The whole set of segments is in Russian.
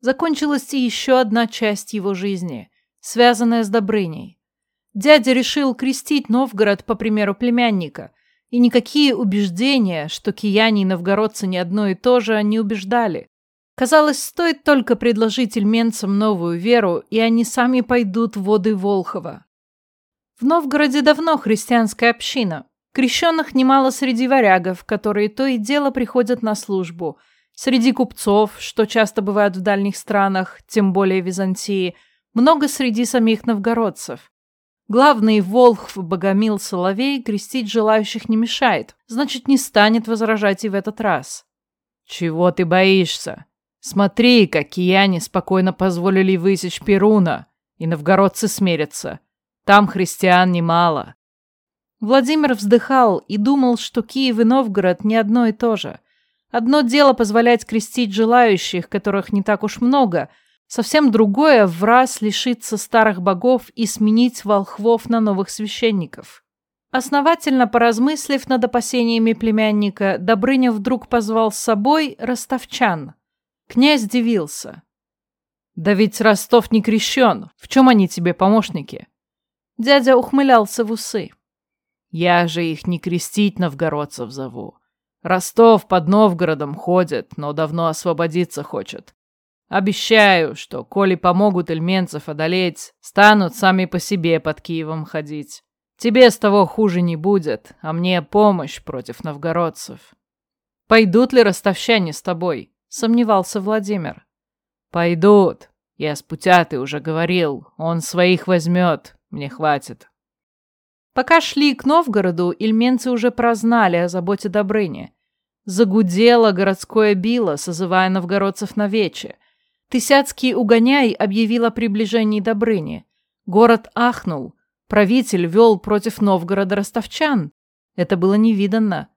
закончилась и еще одна часть его жизни, связанная с Добрыней. Дядя решил крестить Новгород по примеру племянника, и никакие убеждения, что кияне и новгородцы не одно и то же, не убеждали. Казалось, стоит только предложить ильменцам новую веру, и они сами пойдут в воды Волхова. В Новгороде давно христианская община. Крещенных немало среди варягов, которые то и дело приходят на службу. Среди купцов, что часто бывает в дальних странах, тем более Византии, много среди самих новгородцев. Главный Волхв Богомил Соловей крестить желающих не мешает, значит, не станет возражать и в этот раз. «Чего ты боишься? Смотри, как кияне спокойно позволили высечь Перуна, и новгородцы смирятся. Там христиан немало». Владимир вздыхал и думал, что Киев и Новгород не одно и то же. Одно дело позволять крестить желающих, которых не так уж много – Совсем другое – в раз лишиться старых богов и сменить волхвов на новых священников. Основательно поразмыслив над опасениями племянника, Добрыня вдруг позвал с собой ростовчан. Князь дивился. «Да ведь Ростов не крещен. В чем они тебе помощники?» Дядя ухмылялся в усы. «Я же их не крестить новгородцев зову. Ростов под Новгородом ходит, но давно освободиться хочет. Обещаю, что, коли помогут эльменцев одолеть, станут сами по себе под Киевом ходить. Тебе с того хуже не будет, а мне помощь против новгородцев. Пойдут ли ростовщане с тобой? Сомневался Владимир. Пойдут. Я с Путятой уже говорил. Он своих возьмет. Мне хватит. Пока шли к Новгороду, ильменцы уже прознали о заботе Добрыни. Загудело городское било, созывая новгородцев на вече. Тысяцкий угоняй объявил о приближении Добрыни. Город ахнул. Правитель вел против Новгорода ростовчан. Это было невиданно.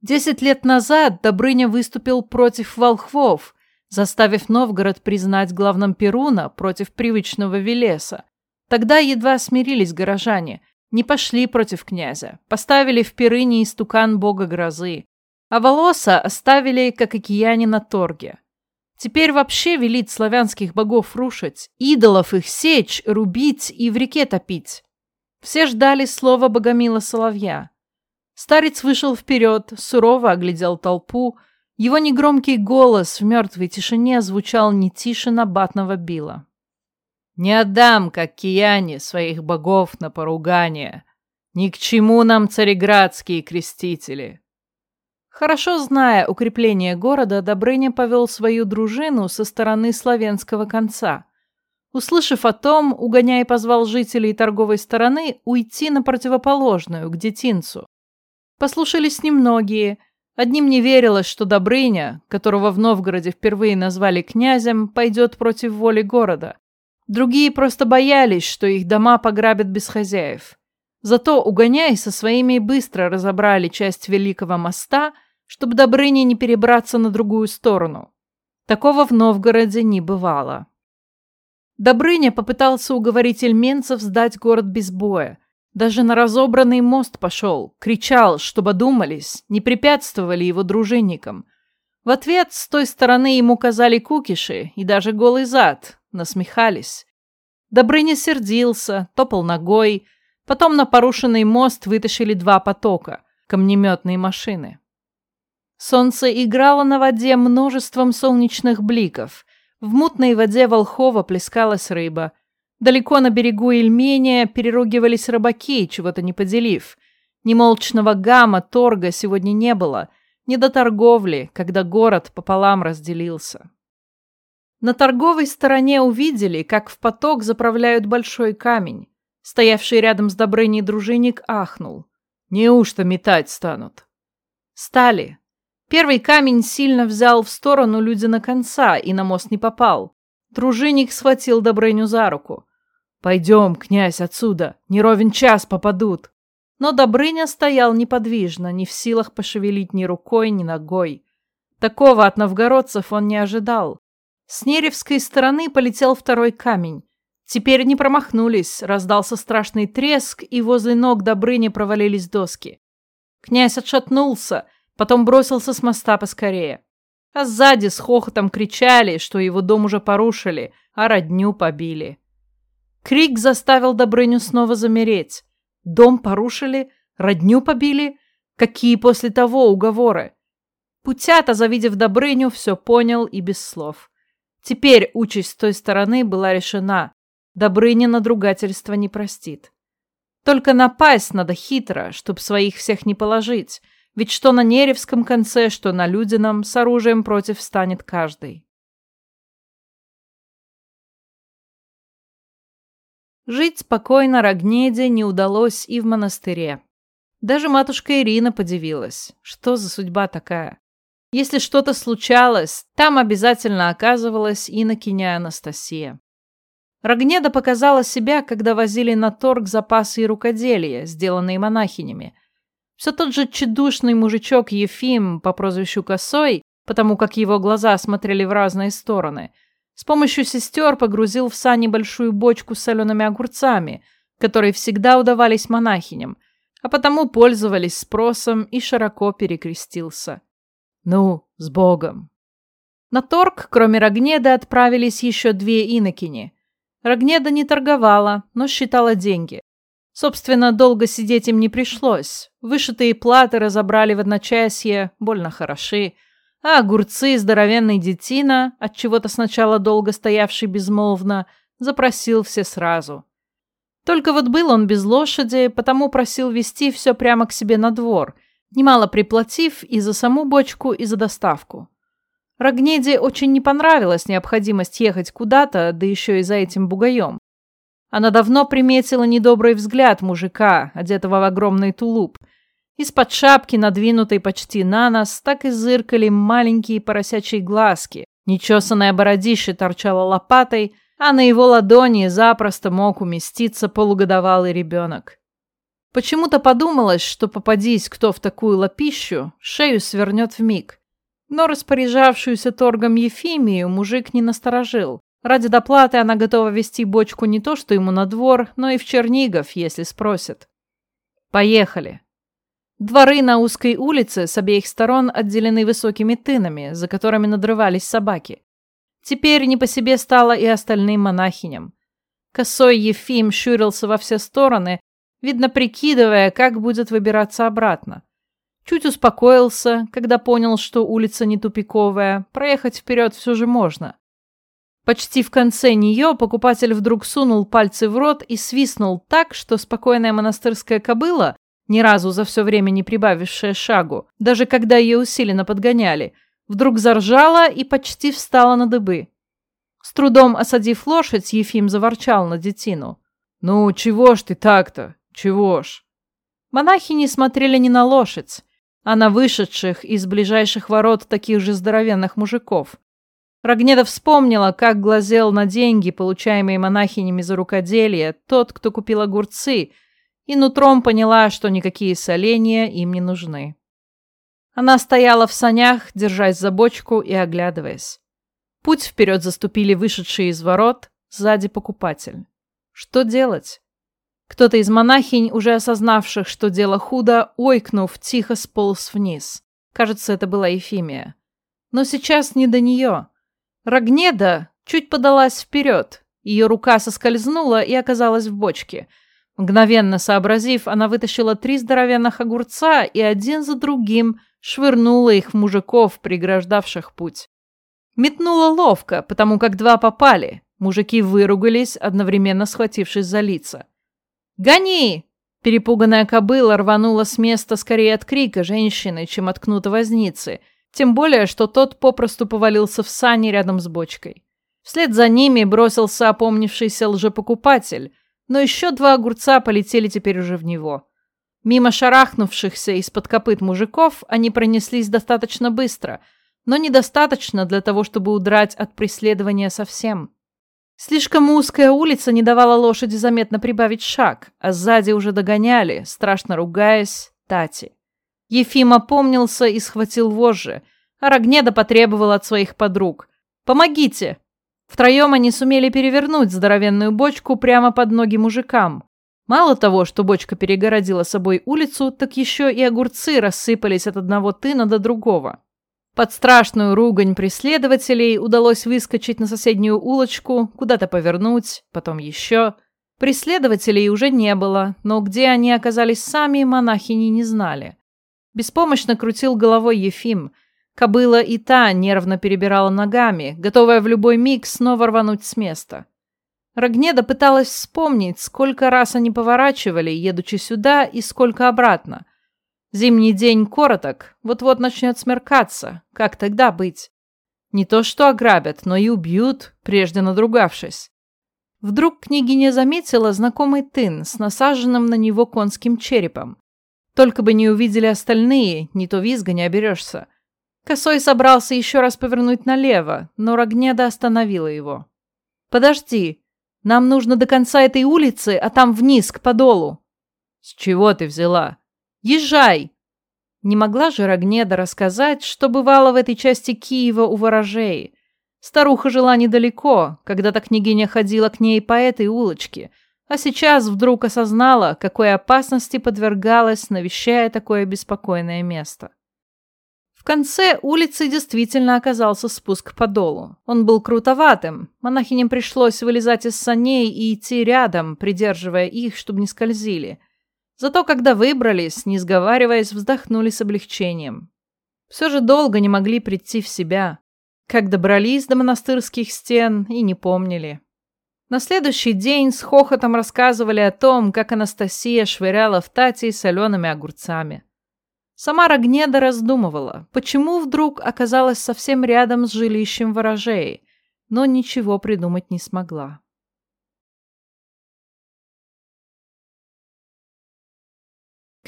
Десять лет назад Добрыня выступил против волхвов, заставив Новгород признать главным Перуна против привычного Велеса. Тогда едва смирились горожане, не пошли против князя, поставили в Перыне истукан бога грозы, а Волоса оставили, как и кияне на торге. Теперь вообще велит славянских богов рушить, идолов их сечь, рубить и в реке топить. Все ждали слова богомила Соловья. Старец вышел вперед, сурово оглядел толпу. Его негромкий голос в мертвой тишине звучал не тише набатного била. «Не отдам, как кияне, своих богов на поругание. Ни к чему нам цареградские крестители. Хорошо зная укрепление города, Добрыня повел свою дружину со стороны славянского конца. Услышав о том, Угоняй позвал жителей торговой стороны уйти на противоположную, к детинцу. Послушались немногие. Одним не верилось, что Добрыня, которого в Новгороде впервые назвали князем, пойдет против воли города. Другие просто боялись, что их дома пограбят без хозяев. Зато Угоняй со своими быстро разобрали часть Великого моста – чтобы Добрыне не перебраться на другую сторону. Такого в Новгороде не бывало. Добрыня попытался уговорить эльменцев сдать город без боя. Даже на разобранный мост пошел, кричал, чтобы думались, не препятствовали его дружинникам. В ответ с той стороны ему казали кукиши и даже голый зад, насмехались. Добрыня сердился, топал ногой, потом на порушенный мост вытащили два потока – камнеметные машины. Солнце играло на воде множеством солнечных бликов. В мутной воде Волхова плескалась рыба. Далеко на берегу Ильмения переругивались рыбаки, чего-то не поделив. Немолчного гамма, торга сегодня не было. Не до торговли, когда город пополам разделился. На торговой стороне увидели, как в поток заправляют большой камень. Стоявший рядом с Добрыней дружинник ахнул. «Неужто метать станут?» Стали, Первый камень сильно взял в сторону Людина конца и на мост не попал. Дружинник схватил Добрыню за руку. «Пойдем, князь, отсюда. Не ровен час попадут». Но Добрыня стоял неподвижно, не в силах пошевелить ни рукой, ни ногой. Такого от новгородцев он не ожидал. С Неревской стороны полетел второй камень. Теперь не промахнулись, раздался страшный треск, и возле ног Добрыни провалились доски. Князь отшатнулся — Потом бросился с моста поскорее. а сзади с хохотом кричали, что его дом уже порушили, а родню побили. Крик заставил Добрыню снова замереть. Дом порушили, родню побили. Какие после того уговоры? Путята, завидев Добрыню, все понял и без слов. Теперь участь с той стороны была решена. Добрыня надругательства не простит. Только напасть надо хитро, чтоб своих всех не положить. Ведь что на Неревском конце, что на Людином, с оружием против станет каждый. Жить спокойно Рогнеде не удалось и в монастыре. Даже матушка Ирина подивилась. Что за судьба такая? Если что-то случалось, там обязательно оказывалась инокиня Анастасия. Рогнеда показала себя, когда возили на торг запасы и рукоделия, сделанные монахинями. Все тот же чудушный мужичок Ефим по прозвищу Косой, потому как его глаза смотрели в разные стороны – с помощью сестер погрузил в сани большую бочку с солеными огурцами, которые всегда удавались монахиням, а потому пользовались спросом и широко перекрестился. «Ну, с Богом!» На торг, кроме Рогнеда, отправились еще две инокини. Рогнеда не торговала, но считала деньги. Собственно, долго сидеть им не пришлось. Вышитые платы разобрали в одночасье, больно хороши – а огурцы здоровенный детина, от чего то сначала долго стоявший безмолвно, запросил все сразу. Только вот был он без лошади, потому просил вести все прямо к себе на двор, немало приплатив и за саму бочку, и за доставку. Рогнеде очень не понравилась необходимость ехать куда-то, да еще и за этим бугаем. Она давно приметила недобрый взгляд мужика, одетого в огромный тулуп, из-под шапки, надвинутой почти на нос, так и зыркали маленькие поросячьи глазки. Нечесанное бородище торчало лопатой, а на его ладони запросто мог уместиться полугодовалый ребенок. Почему-то подумалось, что попадись кто в такую лапищу, шею свернет в миг. Но распоряжавшуюся торгом Ефимию мужик не насторожил. Ради доплаты она готова вести бочку не то что ему на двор, но и в Чернигов, если спросят. «Поехали», Дворы на узкой улице с обеих сторон отделены высокими тынами, за которыми надрывались собаки. Теперь не по себе стало и остальным монахиням. Косой Ефим щурился во все стороны, видно прикидывая, как будет выбираться обратно. Чуть успокоился, когда понял, что улица не тупиковая, проехать вперед все же можно. Почти в конце нее покупатель вдруг сунул пальцы в рот и свистнул так, что спокойная монастырская кобыла, ни разу за все время не прибавившая шагу, даже когда ее усиленно подгоняли, вдруг заржала и почти встала на дыбы. С трудом осадив лошадь, Ефим заворчал на детину. «Ну, чего ж ты так-то? Чего ж?» Монахи не смотрели ни на лошадь, а на вышедших из ближайших ворот таких же здоровенных мужиков. Рогнеда вспомнила, как глазел на деньги, получаемые монахинями за рукоделие, тот, кто купил огурцы – и нутром поняла, что никакие соления им не нужны. Она стояла в санях, держась за бочку и оглядываясь. Путь вперед заступили вышедшие из ворот, сзади покупатель. Что делать? Кто-то из монахинь, уже осознавших, что дело худо, ойкнув, тихо сполз вниз. Кажется, это была Ефимия. Но сейчас не до нее. Рогнеда чуть подалась вперед. Ее рука соскользнула и оказалась в бочке – Мгновенно сообразив, она вытащила три здоровенных огурца и один за другим швырнула их в мужиков, преграждавших путь. Метнула ловко, потому как два попали. Мужики выругались, одновременно схватившись за лица. «Гони!» Перепуганная кобыла рванула с места скорее от крика женщины, чем от кнута возницы, тем более, что тот попросту повалился в сани рядом с бочкой. Вслед за ними бросился опомнившийся лжепокупатель, но еще два огурца полетели теперь уже в него. Мимо шарахнувшихся из-под копыт мужиков они пронеслись достаточно быстро, но недостаточно для того, чтобы удрать от преследования совсем. Слишком узкая улица не давала лошади заметно прибавить шаг, а сзади уже догоняли, страшно ругаясь, Тати. Ефим опомнился и схватил вожжи, а Рогнеда потребовал от своих подруг. «Помогите! Втроем они сумели перевернуть здоровенную бочку прямо под ноги мужикам. Мало того, что бочка перегородила собой улицу, так еще и огурцы рассыпались от одного тына до другого. Под страшную ругань преследователей удалось выскочить на соседнюю улочку, куда-то повернуть, потом еще. Преследователей уже не было, но где они оказались сами, монахини не знали. Беспомощно крутил головой Ефим. Кобыла и та нервно перебирала ногами, готовая в любой миг снова рвануть с места. Рогнеда пыталась вспомнить, сколько раз они поворачивали, едучи сюда, и сколько обратно. Зимний день короток, вот-вот начнет смеркаться. Как тогда быть? Не то что ограбят, но и убьют, прежде надругавшись. Вдруг княгиня заметила знакомый тын с насаженным на него конским черепом. Только бы не увидели остальные, не то визга не оберешься. Косой собрался еще раз повернуть налево, но Рогнеда остановила его. «Подожди, нам нужно до конца этой улицы, а там вниз, к подолу». «С чего ты взяла?» «Езжай!» Не могла же Рогнеда рассказать, что бывало в этой части Киева у ворожей. Старуха жила недалеко, когда-то княгиня ходила к ней по этой улочке, а сейчас вдруг осознала, какой опасности подвергалась, навещая такое беспокойное место. В конце улицы действительно оказался спуск по долу. Он был крутоватым, монахиням пришлось вылезать из саней и идти рядом, придерживая их, чтобы не скользили. Зато когда выбрались, не сговариваясь, вздохнули с облегчением. Все же долго не могли прийти в себя. Как добрались до монастырских стен и не помнили. На следующий день с хохотом рассказывали о том, как Анастасия швыряла в Тати солеными огурцами. Сама Рогнеда раздумывала, почему вдруг оказалась совсем рядом с жилищем ворожей, но ничего придумать не смогла.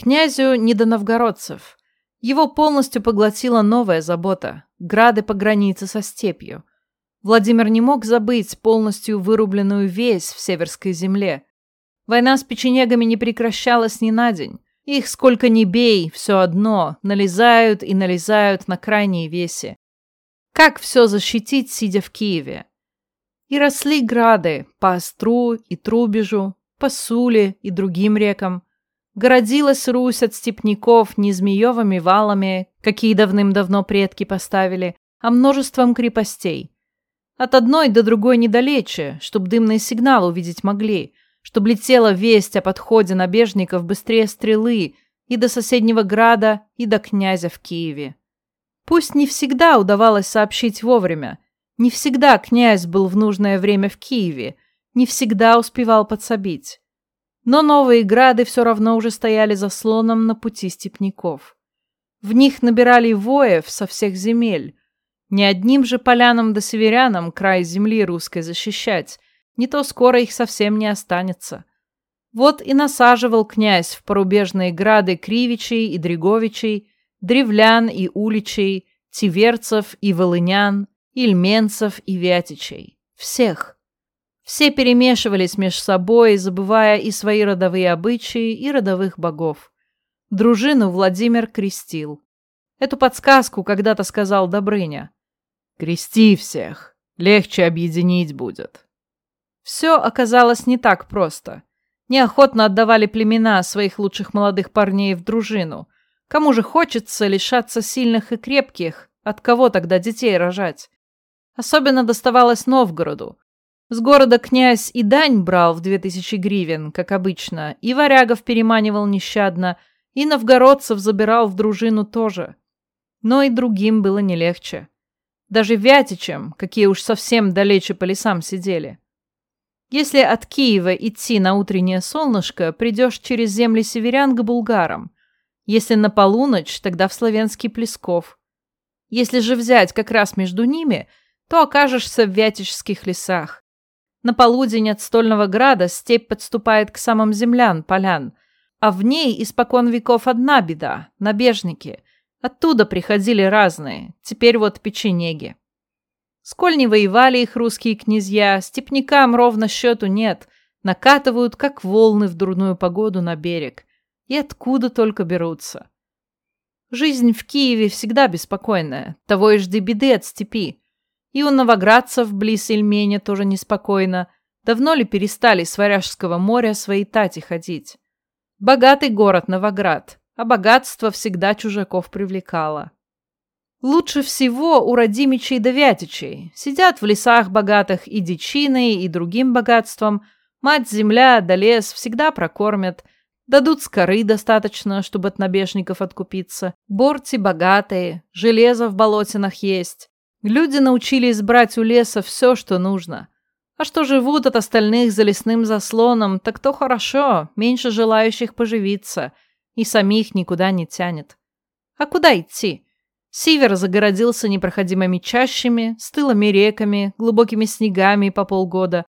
Князю не до новгородцев. Его полностью поглотила новая забота – грады по границе со степью – Владимир не мог забыть полностью вырубленную весь в северской земле. Война с печенегами не прекращалась ни на день. Их сколько ни бей, все одно, налезают и налезают на крайние веси. Как все защитить, сидя в Киеве? И росли грады по Остру и Трубежу, по Суле и другим рекам. Городилась Русь от степняков не змеевыми валами, какие давным-давно предки поставили, а множеством крепостей. От одной до другой недалече, чтоб дымные сигналы увидеть могли, чтоб летела весть о подходе набежников быстрее стрелы и до соседнего града, и до князя в Киеве. Пусть не всегда удавалось сообщить вовремя, не всегда князь был в нужное время в Киеве, не всегда успевал подсобить. Но новые грады все равно уже стояли заслоном на пути степняков. В них набирали воев со всех земель, не одним же полянам да северянам край земли русской защищать, не то скоро их совсем не останется. Вот и насаживал князь в порубежные грады Кривичей и Дреговичей, Древлян и Уличей, Тиверцев и Волынян, Ильменцев и Вятичей. Всех. Все перемешивались меж собой, забывая и свои родовые обычаи, и родовых богов. Дружину Владимир крестил. Эту подсказку когда-то сказал Добрыня. Крести всех. Легче объединить будет. Все оказалось не так просто. Неохотно отдавали племена своих лучших молодых парней в дружину. Кому же хочется лишаться сильных и крепких? От кого тогда детей рожать? Особенно доставалось Новгороду. С города князь и дань брал в две тысячи гривен, как обычно, и варягов переманивал нещадно, и новгородцев забирал в дружину тоже. Но и другим было не легче даже Вятичем, какие уж совсем далече по лесам сидели. Если от Киева идти на утреннее солнышко, придешь через земли северян к булгарам. Если на полуночь, тогда в славянский Плесков. Если же взять как раз между ними, то окажешься в Вятичских лесах. На полудень от Стольного Града степь подступает к самым землян, полян, а в ней испокон веков одна беда – набежники – Оттуда приходили разные, теперь вот печенеги. Сколь не воевали их русские князья, степнякам ровно счету нет, накатывают, как волны в дурную погоду на берег. И откуда только берутся. Жизнь в Киеве всегда беспокойная, того и жди беды от степи. И у новоградцев близ Ильменя тоже неспокойно. Давно ли перестали с Варяжского моря свои тати ходить? Богатый город Новоград, а богатство всегда чужаков привлекало. Лучше всего у родимичей да вятичей. Сидят в лесах богатых и дичиной, и другим богатством. Мать-земля да лес всегда прокормят. Дадут скоры достаточно, чтобы от набежников откупиться. Борти богатые, железо в болотинах есть. Люди научились брать у леса все, что нужно. А что живут от остальных за лесным заслоном, так то хорошо, меньше желающих поживиться. И самих никуда не тянет. А куда идти? Север загородился непроходимыми чащами, стылыми реками, глубокими снегами по полгода.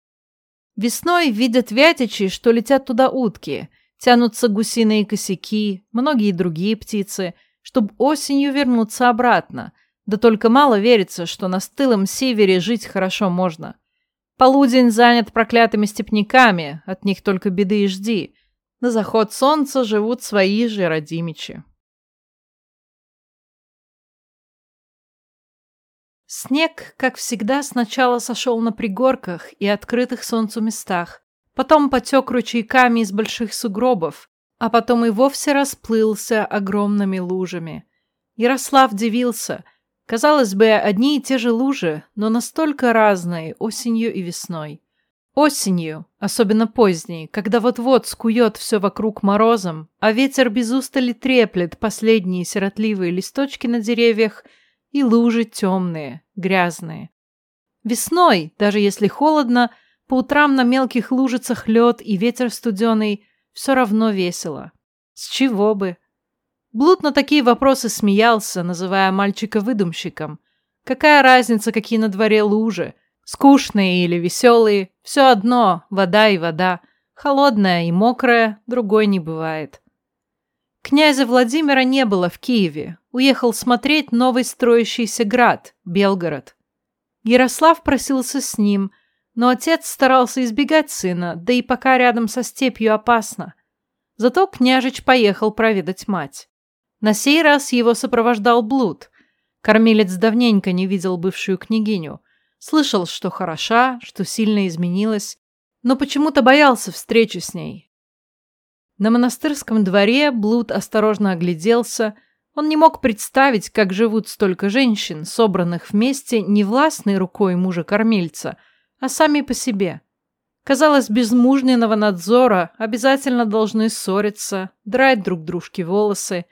Весной видят вятичи, что летят туда утки, тянутся гусиные косяки, многие другие птицы, чтобы осенью вернуться обратно. Да только мало верится, что на стылом севере жить хорошо можно. Полудень занят проклятыми степняками, от них только беды и жди. На заход солнца живут свои же родимичи. Снег, как всегда, сначала сошел на пригорках и открытых солнцу местах, потом потек ручейками из больших сугробов, а потом и вовсе расплылся огромными лужами. Ярослав дивился. Казалось бы, одни и те же лужи, но настолько разные осенью и весной. Осенью, особенно поздней, когда вот-вот скует все вокруг морозом, а ветер без устали треплет последние сиротливые листочки на деревьях – и лужи темные, грязные. Весной, даже если холодно, по утрам на мелких лужицах лед и ветер студеный, все равно весело. С чего бы? Блуд на такие вопросы смеялся, называя мальчика выдумщиком. Какая разница, какие на дворе лужи? Скучные или веселые? Все одно, вода и вода. Холодная и мокрая, другой не бывает. Князя Владимира не было в Киеве. Уехал смотреть новый строящийся град, Белгород. Ярослав просился с ним, но отец старался избегать сына, да и пока рядом со степью опасно. Зато княжич поехал проведать мать. На сей раз его сопровождал блуд. Кормилец давненько не видел бывшую княгиню. Слышал, что хороша, что сильно изменилась, но почему-то боялся встречи с ней, на монастырском дворе Блуд осторожно огляделся. Он не мог представить, как живут столько женщин, собранных вместе не властной рукой мужа-кормильца, а сами по себе. Казалось, без мужниного надзора обязательно должны ссориться, драть друг дружке волосы.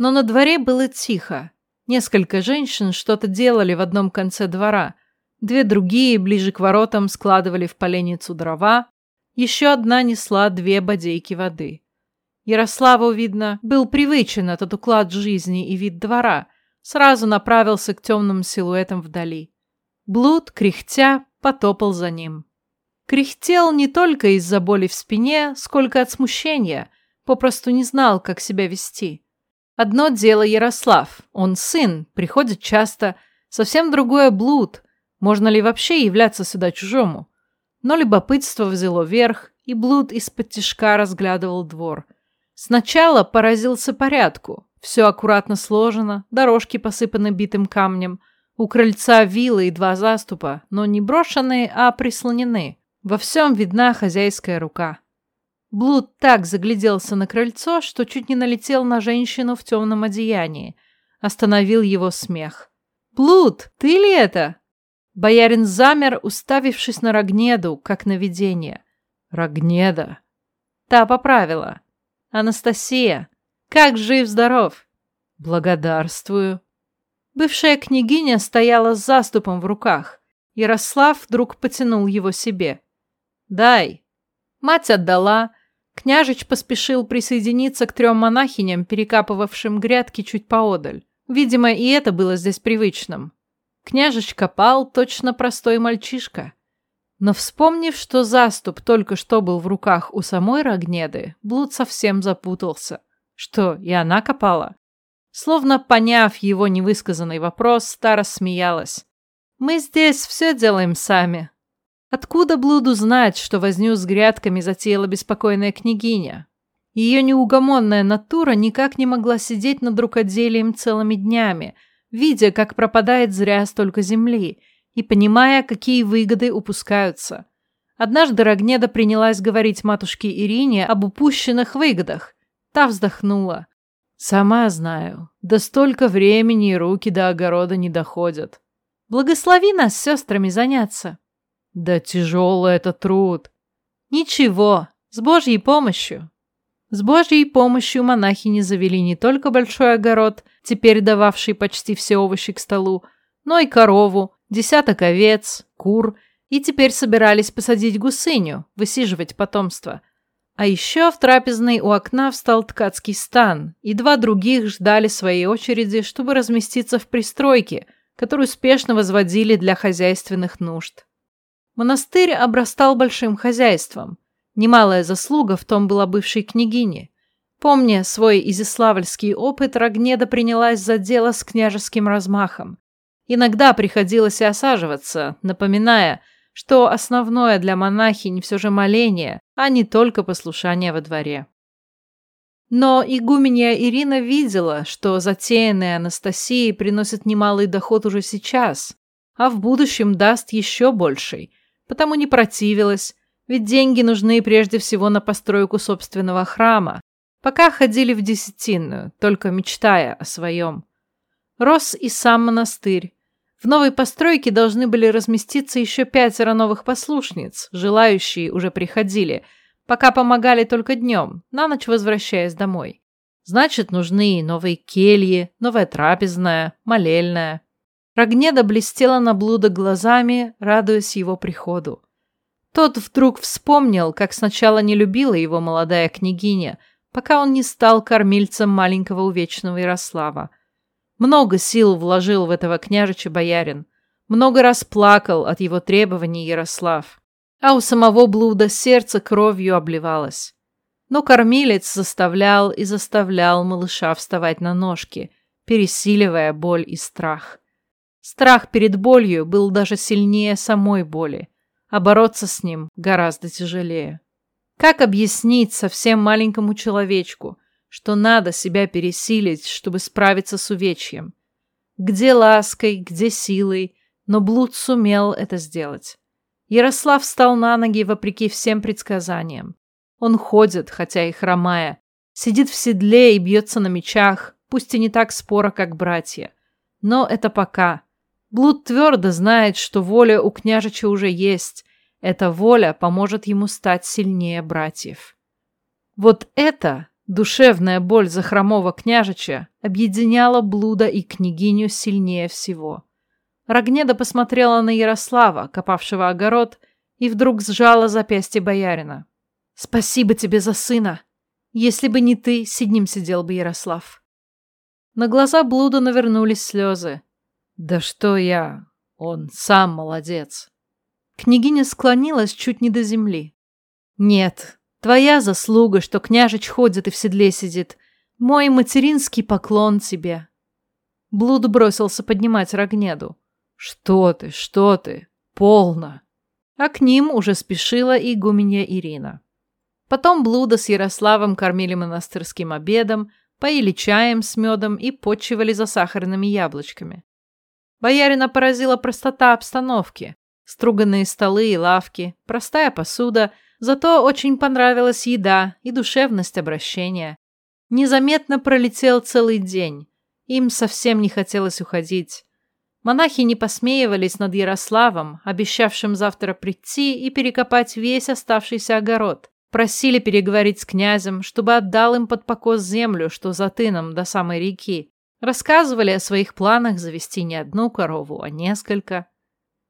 Но на дворе было тихо. Несколько женщин что-то делали в одном конце двора. Две другие, ближе к воротам, складывали в поленницу дрова. Еще одна несла две бодейки воды. Ярославу, видно, был привычен этот уклад жизни и вид двора, сразу направился к темным силуэтам вдали. Блуд, кряхтя, потопал за ним. Кряхтел не только из-за боли в спине, сколько от смущения, попросту не знал, как себя вести. Одно дело Ярослав, он сын, приходит часто, совсем другое блуд, можно ли вообще являться сюда чужому? Но любопытство взяло верх, и блуд из-под тишка разглядывал двор – Сначала поразился порядку. Все аккуратно сложено, дорожки посыпаны битым камнем. У крыльца вилы и два заступа, но не брошенные, а прислонены. Во всем видна хозяйская рука. Блуд так загляделся на крыльцо, что чуть не налетел на женщину в темном одеянии. Остановил его смех. «Блуд, ты ли это?» Боярин замер, уставившись на Рогнеду, как на видение. «Рогнеда!» Та поправила. Анастасия, как жив-здоров? Благодарствую. Бывшая княгиня стояла с заступом в руках. Ярослав вдруг потянул его себе. «Дай». Мать отдала. Княжич поспешил присоединиться к трем монахиням, перекапывавшим грядки чуть поодаль. Видимо, и это было здесь привычным. Княжич копал, точно простой мальчишка. Но вспомнив, что заступ только что был в руках у самой Рогнеды, Блуд совсем запутался. Что, и она копала? Словно поняв его невысказанный вопрос, Стара смеялась. «Мы здесь все делаем сами». Откуда Блуду знать, что возню с грядками затеяла беспокойная княгиня? Ее неугомонная натура никак не могла сидеть над рукоделием целыми днями, видя, как пропадает зря столько земли, и понимая, какие выгоды упускаются. Однажды Рогнеда принялась говорить матушке Ирине об упущенных выгодах. Та вздохнула. Сама знаю. Да столько времени и руки до огорода не доходят. Благослови нас с сестрами заняться. Да тяжелый это труд. Ничего, с Божьей помощью. С Божьей помощью монахини завели не только большой огород, теперь дававший почти все овощи к столу, но и корову, десяток овец, кур, и теперь собирались посадить гусыню, высиживать потомство. А еще в трапезной у окна встал ткацкий стан, и два других ждали своей очереди, чтобы разместиться в пристройке, которую спешно возводили для хозяйственных нужд. Монастырь обрастал большим хозяйством. Немалая заслуга в том была бывшей княгине. Помня свой изяславльский опыт, Рогнеда принялась за дело с княжеским размахом. Иногда приходилось и осаживаться, напоминая, что основное для монахинь все же моление, а не только послушание во дворе. Но игуменья Ирина видела, что затеянная Анастасией приносит немалый доход уже сейчас, а в будущем даст еще больший, потому не противилась, ведь деньги нужны прежде всего на постройку собственного храма, Пока ходили в десятинную, только мечтая о своем. Рос и сам монастырь. В новой постройке должны были разместиться еще пятеро новых послушниц, желающие уже приходили, пока помогали только днем, на ночь возвращаясь домой. Значит, нужны новые кельи, новая трапезная, молельная. Рогнеда блестела на блуда глазами, радуясь его приходу. Тот вдруг вспомнил, как сначала не любила его молодая княгиня – пока он не стал кормильцем маленького увечного Ярослава. Много сил вложил в этого княжича боярин, много раз плакал от его требований Ярослав, а у самого блуда сердце кровью обливалось. Но кормилец заставлял и заставлял малыша вставать на ножки, пересиливая боль и страх. Страх перед болью был даже сильнее самой боли, а бороться с ним гораздо тяжелее. Как объяснить совсем маленькому человечку, что надо себя пересилить, чтобы справиться с увечьем? Где лаской, где силой, но Блуд сумел это сделать. Ярослав встал на ноги вопреки всем предсказаниям. Он ходит, хотя и хромая, сидит в седле и бьется на мечах, пусть и не так споро, как братья. Но это пока. Блуд твердо знает, что воля у княжича уже есть, эта воля поможет ему стать сильнее братьев. Вот это, душевная боль за хромого княжича, объединяла блуда и княгиню сильнее всего. Рогнеда посмотрела на Ярослава, копавшего огород, и вдруг сжала запястье боярина. «Спасибо тебе за сына! Если бы не ты, сиднем сидел бы Ярослав». На глаза блуда навернулись слезы. «Да что я? Он сам молодец!» Княгиня склонилась чуть не до земли. «Нет, твоя заслуга, что княжич ходит и в седле сидит. Мой материнский поклон тебе». Блуд бросился поднимать Рогнеду. «Что ты, что ты? Полно!» А к ним уже спешила и игуменья Ирина. Потом Блуда с Ярославом кормили монастырским обедом, поили чаем с медом и почивали за сахарными яблочками. Боярина поразила простота обстановки. Струганные столы и лавки, простая посуда, зато очень понравилась еда и душевность обращения. Незаметно пролетел целый день. Им совсем не хотелось уходить. Монахи не посмеивались над Ярославом, обещавшим завтра прийти и перекопать весь оставшийся огород. Просили переговорить с князем, чтобы отдал им под покос землю, что за тыном до самой реки. Рассказывали о своих планах завести не одну корову, а несколько.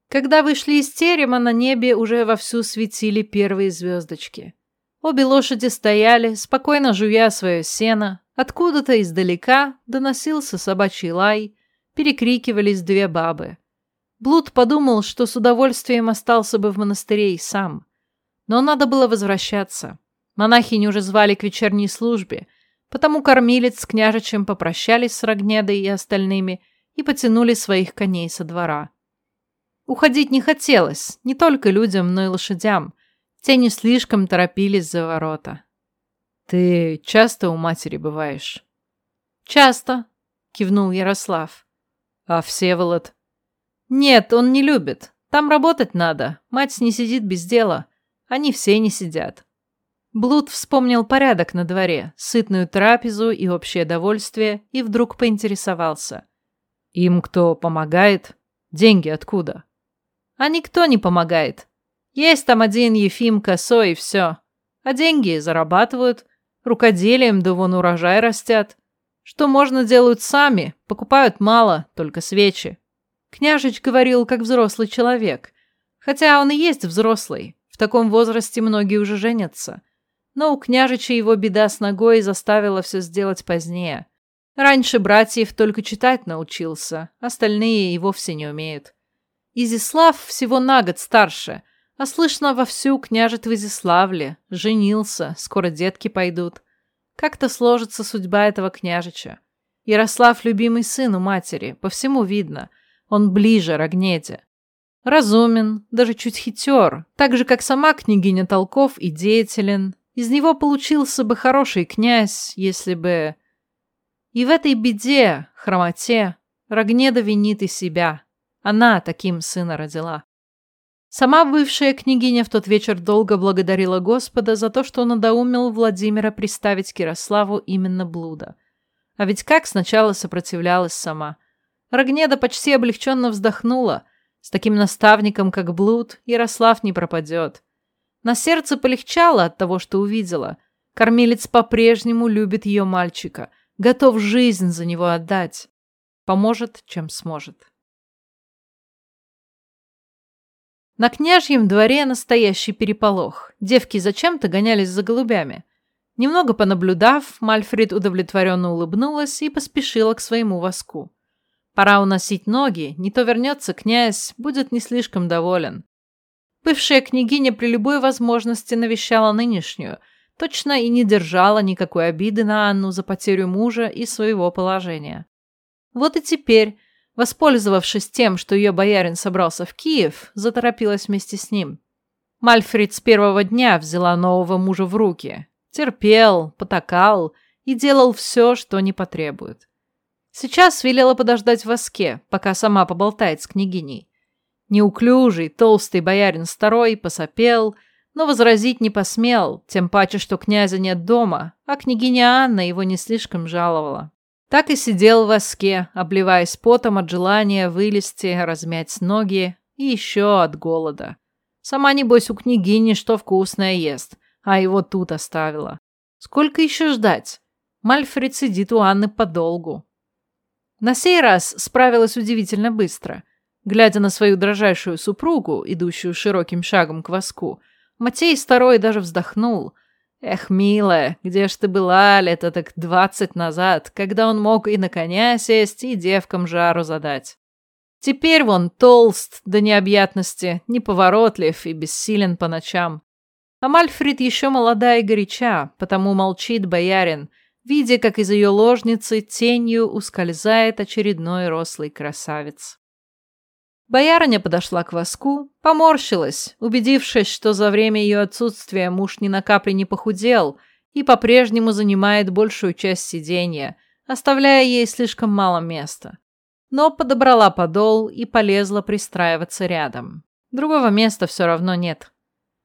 Когда вышли из терема, на небе уже вовсю светили первые звездочки. Обе лошади стояли, спокойно жуя свое сено. Откуда-то издалека доносился собачий лай, перекрикивались две бабы. Блуд подумал, что с удовольствием остался бы в монастыре и сам. Но надо было возвращаться. Монахини уже звали к вечерней службе, потому кормилец с княжичем попрощались с Рогнедой и остальными и потянули своих коней со двора. Уходить не хотелось, не только людям, но и лошадям. Те не слишком торопились за ворота. «Ты часто у матери бываешь?» «Часто», — кивнул Ярослав. «А Всеволод?» «Нет, он не любит. Там работать надо. Мать не сидит без дела. Они все не сидят». Блуд вспомнил порядок на дворе, сытную трапезу и общее довольствие, и вдруг поинтересовался. «Им кто помогает? Деньги откуда?» «А никто не помогает. Есть там один Ефим Косой и все. А деньги зарабатывают, рукоделием да вон урожай растят. Что можно делают сами, покупают мало, только свечи». Княжич говорил, как взрослый человек. Хотя он и есть взрослый. В таком возрасте многие уже женятся. Но у княжича его беда с ногой заставила все сделать позднее. Раньше братьев только читать научился, остальные и вовсе не умеют. Изислав всего на год старше, а слышно вовсю княжет в Изиславле, женился, скоро детки пойдут. Как-то сложится судьба этого княжича. Ярослав – любимый сын у матери, по всему видно. Он ближе Рогнеде. Разумен, даже чуть хитер, так же, как сама княгиня Толков и деятелен, из него получился бы хороший князь, если бы... И в этой беде, хромоте, Рогнеда винит и себя. Она таким сына родила. Сама бывшая княгиня в тот вечер долго благодарила Господа за то, что он надоумил Владимира приставить Кирославу именно блуда. А ведь как сначала сопротивлялась сама. Рогнеда почти облегченно вздохнула. С таким наставником, как блуд, Ярослав не пропадет. На сердце полегчало от того, что увидела. Кормилец по-прежнему любит ее мальчика, готов жизнь за него отдать. Поможет, чем сможет. На княжьем дворе настоящий переполох. Девки зачем-то гонялись за голубями. Немного понаблюдав, Мальфрид удовлетворенно улыбнулась и поспешила к своему воску. Пора уносить ноги, не то вернется князь, будет не слишком доволен. Бывшая княгиня при любой возможности навещала нынешнюю, точно и не держала никакой обиды на Анну за потерю мужа и своего положения. Вот и теперь, воспользовавшись тем, что ее боярин собрался в Киев, заторопилась вместе с ним. Мальфрид с первого дня взяла нового мужа в руки. Терпел, потакал и делал все, что не потребует. Сейчас велела подождать в воске, пока сама поболтает с княгиней. Неуклюжий, толстый боярин старой посопел, но возразить не посмел, тем паче, что князя нет дома, а княгиня Анна его не слишком жаловала. Так и сидел в воске, обливаясь потом от желания вылезти, размять ноги и еще от голода. Сама, небось, у княгини что вкусное ест, а его тут оставила. Сколько еще ждать? Мальфред сидит у Анны подолгу. На сей раз справилась удивительно быстро. Глядя на свою дрожайшую супругу, идущую широким шагом к воску, Матей Старой даже вздохнул. «Эх, милая, где ж ты была лето так двадцать назад, когда он мог и на коня сесть, и девкам жару задать?» Теперь вон толст до необъятности, неповоротлив и бессилен по ночам. А Мальфрид еще молода и горяча, потому молчит боярин, видя, как из ее ложницы тенью ускользает очередной рослый красавец. Боярыня подошла к воску, поморщилась, убедившись, что за время ее отсутствия муж ни на капли не похудел и по-прежнему занимает большую часть сиденья, оставляя ей слишком мало места. Но подобрала подол и полезла пристраиваться рядом. Другого места все равно нет.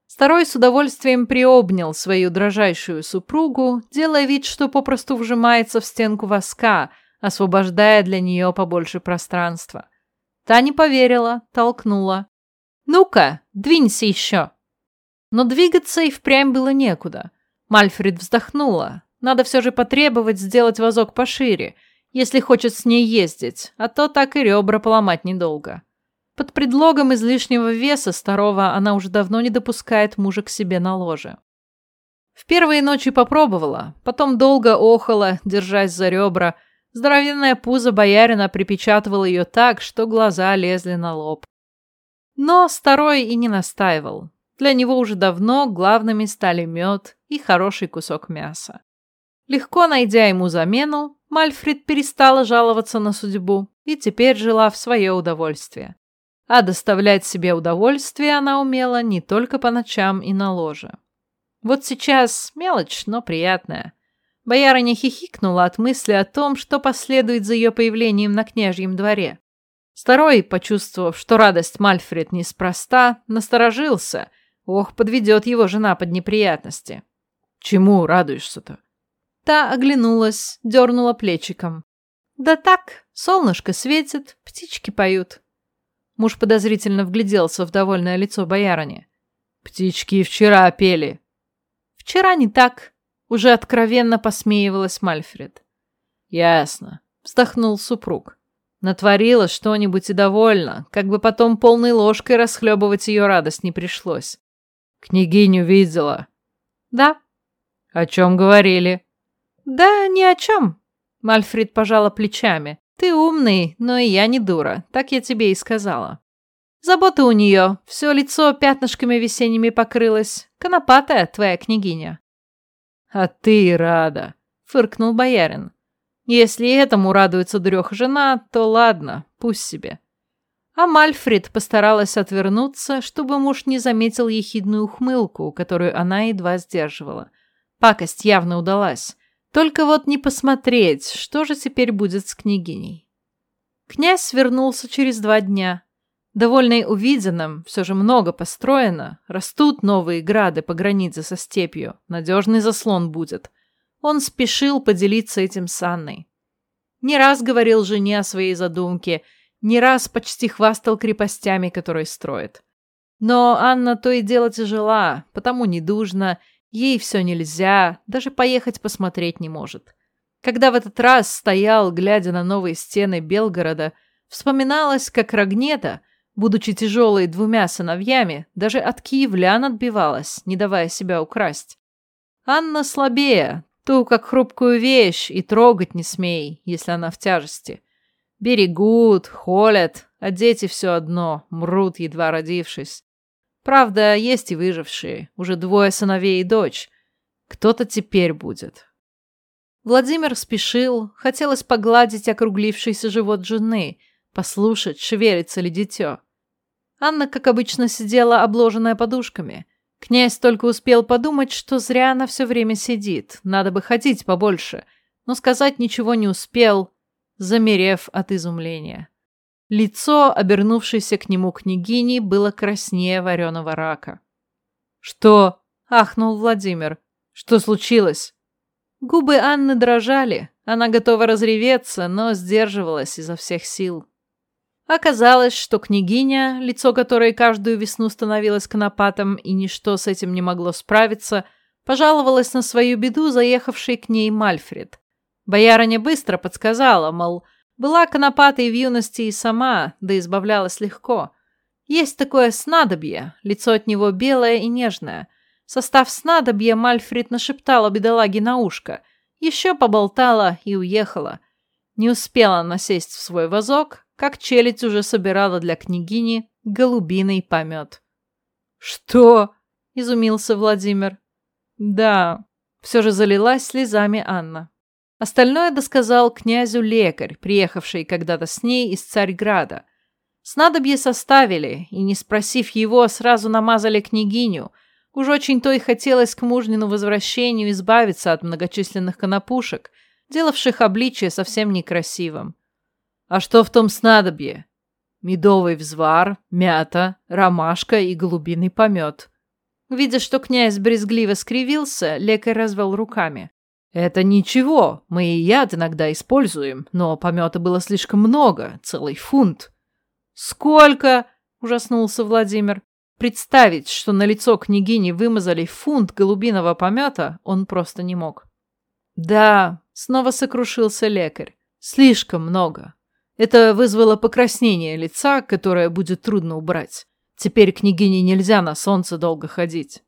Старой с удовольствием приобнял свою дрожайшую супругу, делая вид, что попросту вжимается в стенку воска, освобождая для нее побольше пространства. Та не поверила, толкнула. «Ну-ка, двинься еще!» Но двигаться и впрямь было некуда. Мальфред вздохнула. Надо все же потребовать сделать вазок пошире, если хочет с ней ездить, а то так и ребра поломать недолго. Под предлогом излишнего веса старого она уже давно не допускает мужа к себе на ложе. В первые ночи попробовала, потом долго охала, держась за ребра, Здоровенное пузо боярина припечатывало ее так, что глаза лезли на лоб. Но старой и не настаивал. Для него уже давно главными стали мед и хороший кусок мяса. Легко найдя ему замену, Мальфрид перестала жаловаться на судьбу и теперь жила в свое удовольствие. А доставлять себе удовольствие она умела не только по ночам и на ложе. Вот сейчас мелочь, но приятная. Боярыня хихикнула от мысли о том, что последует за ее появлением на княжьем дворе. Старой, почувствовав, что радость Мальфред неспроста, насторожился. Ох, подведет его жена под неприятности. Чему радуешься-то? Та оглянулась, дернула плечиком. Да так, солнышко светит, птички поют. Муж подозрительно вгляделся в довольное лицо боярыни. Птички вчера пели. Вчера не так, уже откровенно посмеивалась Мальфред. Ясно, вздохнул супруг. Натворила что-нибудь и довольна, как бы потом полной ложкой расхлебывать ее радость не пришлось. Княгиню видела. Да. О чем говорили? Да ни о чем. Мальфред пожала плечами. Ты умный, но и я не дура, так я тебе и сказала. Забота у нее, все лицо пятнышками весенними покрылось. Конопатая твоя княгиня. А ты рада, фыркнул боярин. Если этому радуется дуреха жена, то ладно, пусть себе. А Мальфред постаралась отвернуться, чтобы муж не заметил ехидную ухмылку, которую она едва сдерживала. Пакость явно удалась. Только вот не посмотреть, что же теперь будет с княгиней. Князь вернулся через два дня. Довольный увиденным, все же много построено, растут новые грады по границе со степью, надежный заслон будет. Он спешил поделиться этим с Анной. Не раз говорил жене о своей задумке, не раз почти хвастал крепостями, которые строит. Но Анна то и дело тяжела, потому недужна, ей все нельзя, даже поехать посмотреть не может. Когда в этот раз стоял, глядя на новые стены Белгорода, вспоминалось, как Рогнета — Будучи тяжелой двумя сыновьями, даже от киевлян отбивалась, не давая себя украсть. Анна слабее, ту как хрупкую вещь, и трогать не смей, если она в тяжести. Берегут, холят, а дети все одно, мрут, едва родившись. Правда, есть и выжившие, уже двое сыновей и дочь. Кто-то теперь будет. Владимир спешил, хотелось погладить округлившийся живот жены, послушать, шевелится ли дитё. Анна, как обычно, сидела обложенная подушками. Князь только успел подумать, что зря она все время сидит, надо бы ходить побольше, но сказать ничего не успел, замерев от изумления. Лицо, обернувшееся к нему княгини, было краснее вареного рака. «Что?» — ахнул Владимир. «Что случилось?» Губы Анны дрожали, она готова разреветься, но сдерживалась изо всех сил. Оказалось, что княгиня, лицо которой каждую весну становилось конопатом и ничто с этим не могло справиться, пожаловалась на свою беду заехавшей к ней Мальфред. Боярыня быстро подсказала, мол, была конопатой в юности и сама, да избавлялась легко. Есть такое снадобье, лицо от него белое и нежное. Состав снадобья Мальфред нашептала бедолаге на ушко, еще поболтала и уехала. Не успела она сесть в свой вазок, как челядь уже собирала для княгини голубиный помет. «Что?» — изумился Владимир. «Да», — все же залилась слезами Анна. Остальное досказал князю лекарь, приехавший когда-то с ней из Царьграда. Снадобье составили, и, не спросив его, сразу намазали княгиню. Уж очень то и хотелось к мужнину возвращению избавиться от многочисленных конопушек, делавших обличие совсем некрасивым. А что в том снадобье? Медовый взвар, мята, ромашка и голубиный помет. Видя, что князь брезгливо скривился, лекарь развел руками. Это ничего, мы и яд иногда используем, но помета было слишком много, целый фунт. Сколько? Ужаснулся Владимир. Представить, что на лицо княгини вымазали фунт голубиного помета, он просто не мог. Да, снова сокрушился лекарь. Слишком много. Это вызвало покраснение лица, которое будет трудно убрать. Теперь княгине нельзя на солнце долго ходить.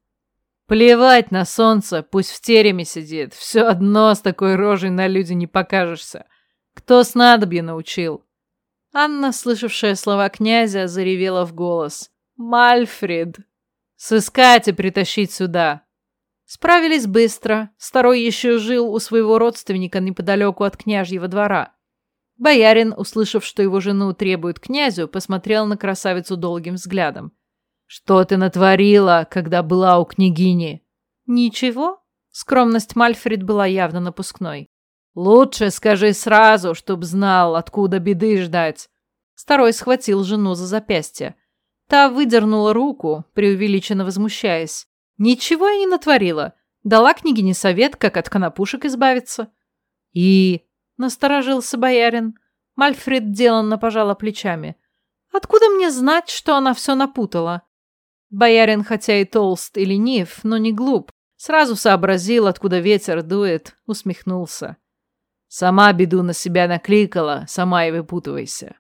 Плевать на солнце, пусть в тереме сидит. Все одно с такой рожей на люди не покажешься. Кто снадобье научил? Анна, слышавшая слова князя, заревела в голос. «Мальфред!» «Сыскать и притащить сюда!» Справились быстро. Старой еще жил у своего родственника неподалеку от княжьего двора. Боярин, услышав, что его жену требует князю, посмотрел на красавицу долгим взглядом. «Что ты натворила, когда была у княгини?» «Ничего». Скромность Мальфред была явно напускной. «Лучше скажи сразу, чтоб знал, откуда беды ждать». Старой схватил жену за запястье. Та выдернула руку, преувеличенно возмущаясь. «Ничего я не натворила. Дала княгине совет, как от конопушек избавиться. И... Насторожился боярин. Мальфред деланно пожала плечами. Откуда мне знать, что она все напутала? Боярин, хотя и толст и ленив, но не глуп, сразу сообразил, откуда ветер дует, усмехнулся. Сама беду на себя накликала, сама и выпутывайся.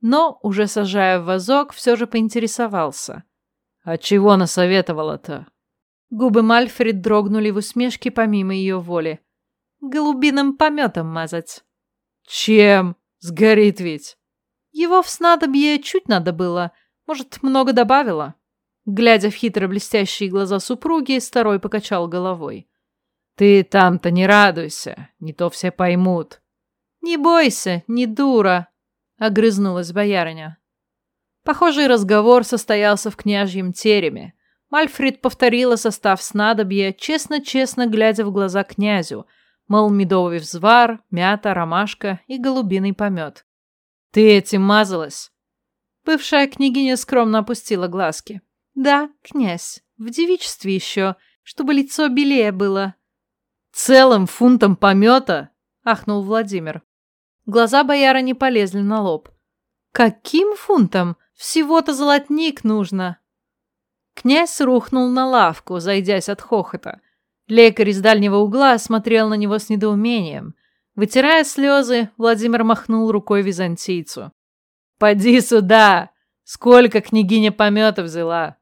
Но, уже сажая в вазок, все же поинтересовался. А чего насоветовала-то? Губы Мальфред дрогнули в усмешке помимо ее воли. Голубиным пометом мазать. Чем? Сгорит ведь. Его в снадобье чуть надо было. Может, много добавила? Глядя в хитро блестящие глаза супруги, старой покачал головой. «Ты там-то не радуйся, не то все поймут». «Не бойся, не дура», — огрызнулась боярыня. Похожий разговор состоялся в княжьем тереме. Мальфрид повторила состав снадобья, честно-честно глядя в глаза князю, мол, медовый взвар, мята, ромашка и голубиный помет. «Ты этим мазалась?» Бывшая княгиня скромно опустила глазки. «Да, князь, в девичестве еще, чтобы лицо белее было». «Целым фунтом помета?» — ахнул Владимир. Глаза бояра не полезли на лоб. «Каким фунтом? Всего-то золотник нужно!» Князь рухнул на лавку, зайдясь от хохота. Лекарь из дальнего угла смотрел на него с недоумением. Вытирая слезы, Владимир махнул рукой византийцу. «Поди сюда! Сколько княгиня помета взяла?»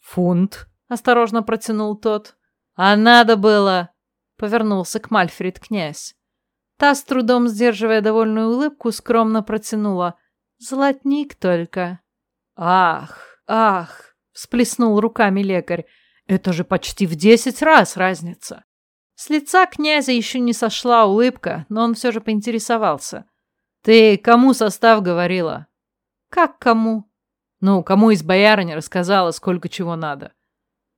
«Фунт», — осторожно протянул тот. «А надо было!» — повернулся к Мальфрид князь. Та, с трудом сдерживая довольную улыбку, скромно протянула. «Золотник только». «Ах, ах!» — всплеснул руками лекарь. «Это же почти в десять раз разница!» С лица князя еще не сошла улыбка, но он все же поинтересовался. «Ты кому состав говорила?» «Как кому?» «Ну, кому из боярыни рассказала, сколько чего надо?»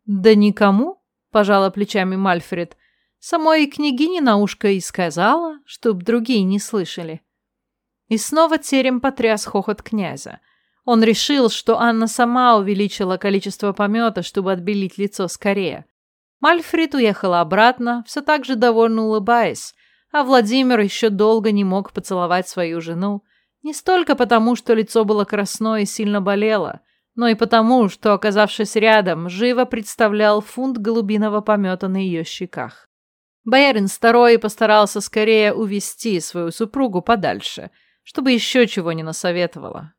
«Да никому», — пожала плечами Мальфред. Самой княгине на ушко и сказала, чтоб другие не слышали. И снова терем потряс хохот князя. Он решил, что Анна сама увеличила количество помета, чтобы отбелить лицо скорее. Мальфрид уехала обратно, все так же довольно улыбаясь, а Владимир еще долго не мог поцеловать свою жену. Не столько потому, что лицо было красное и сильно болело, но и потому, что, оказавшись рядом, живо представлял фунт голубиного помета на ее щеках. Боярин Старой постарался скорее увести свою супругу подальше, чтобы еще чего не насоветовала.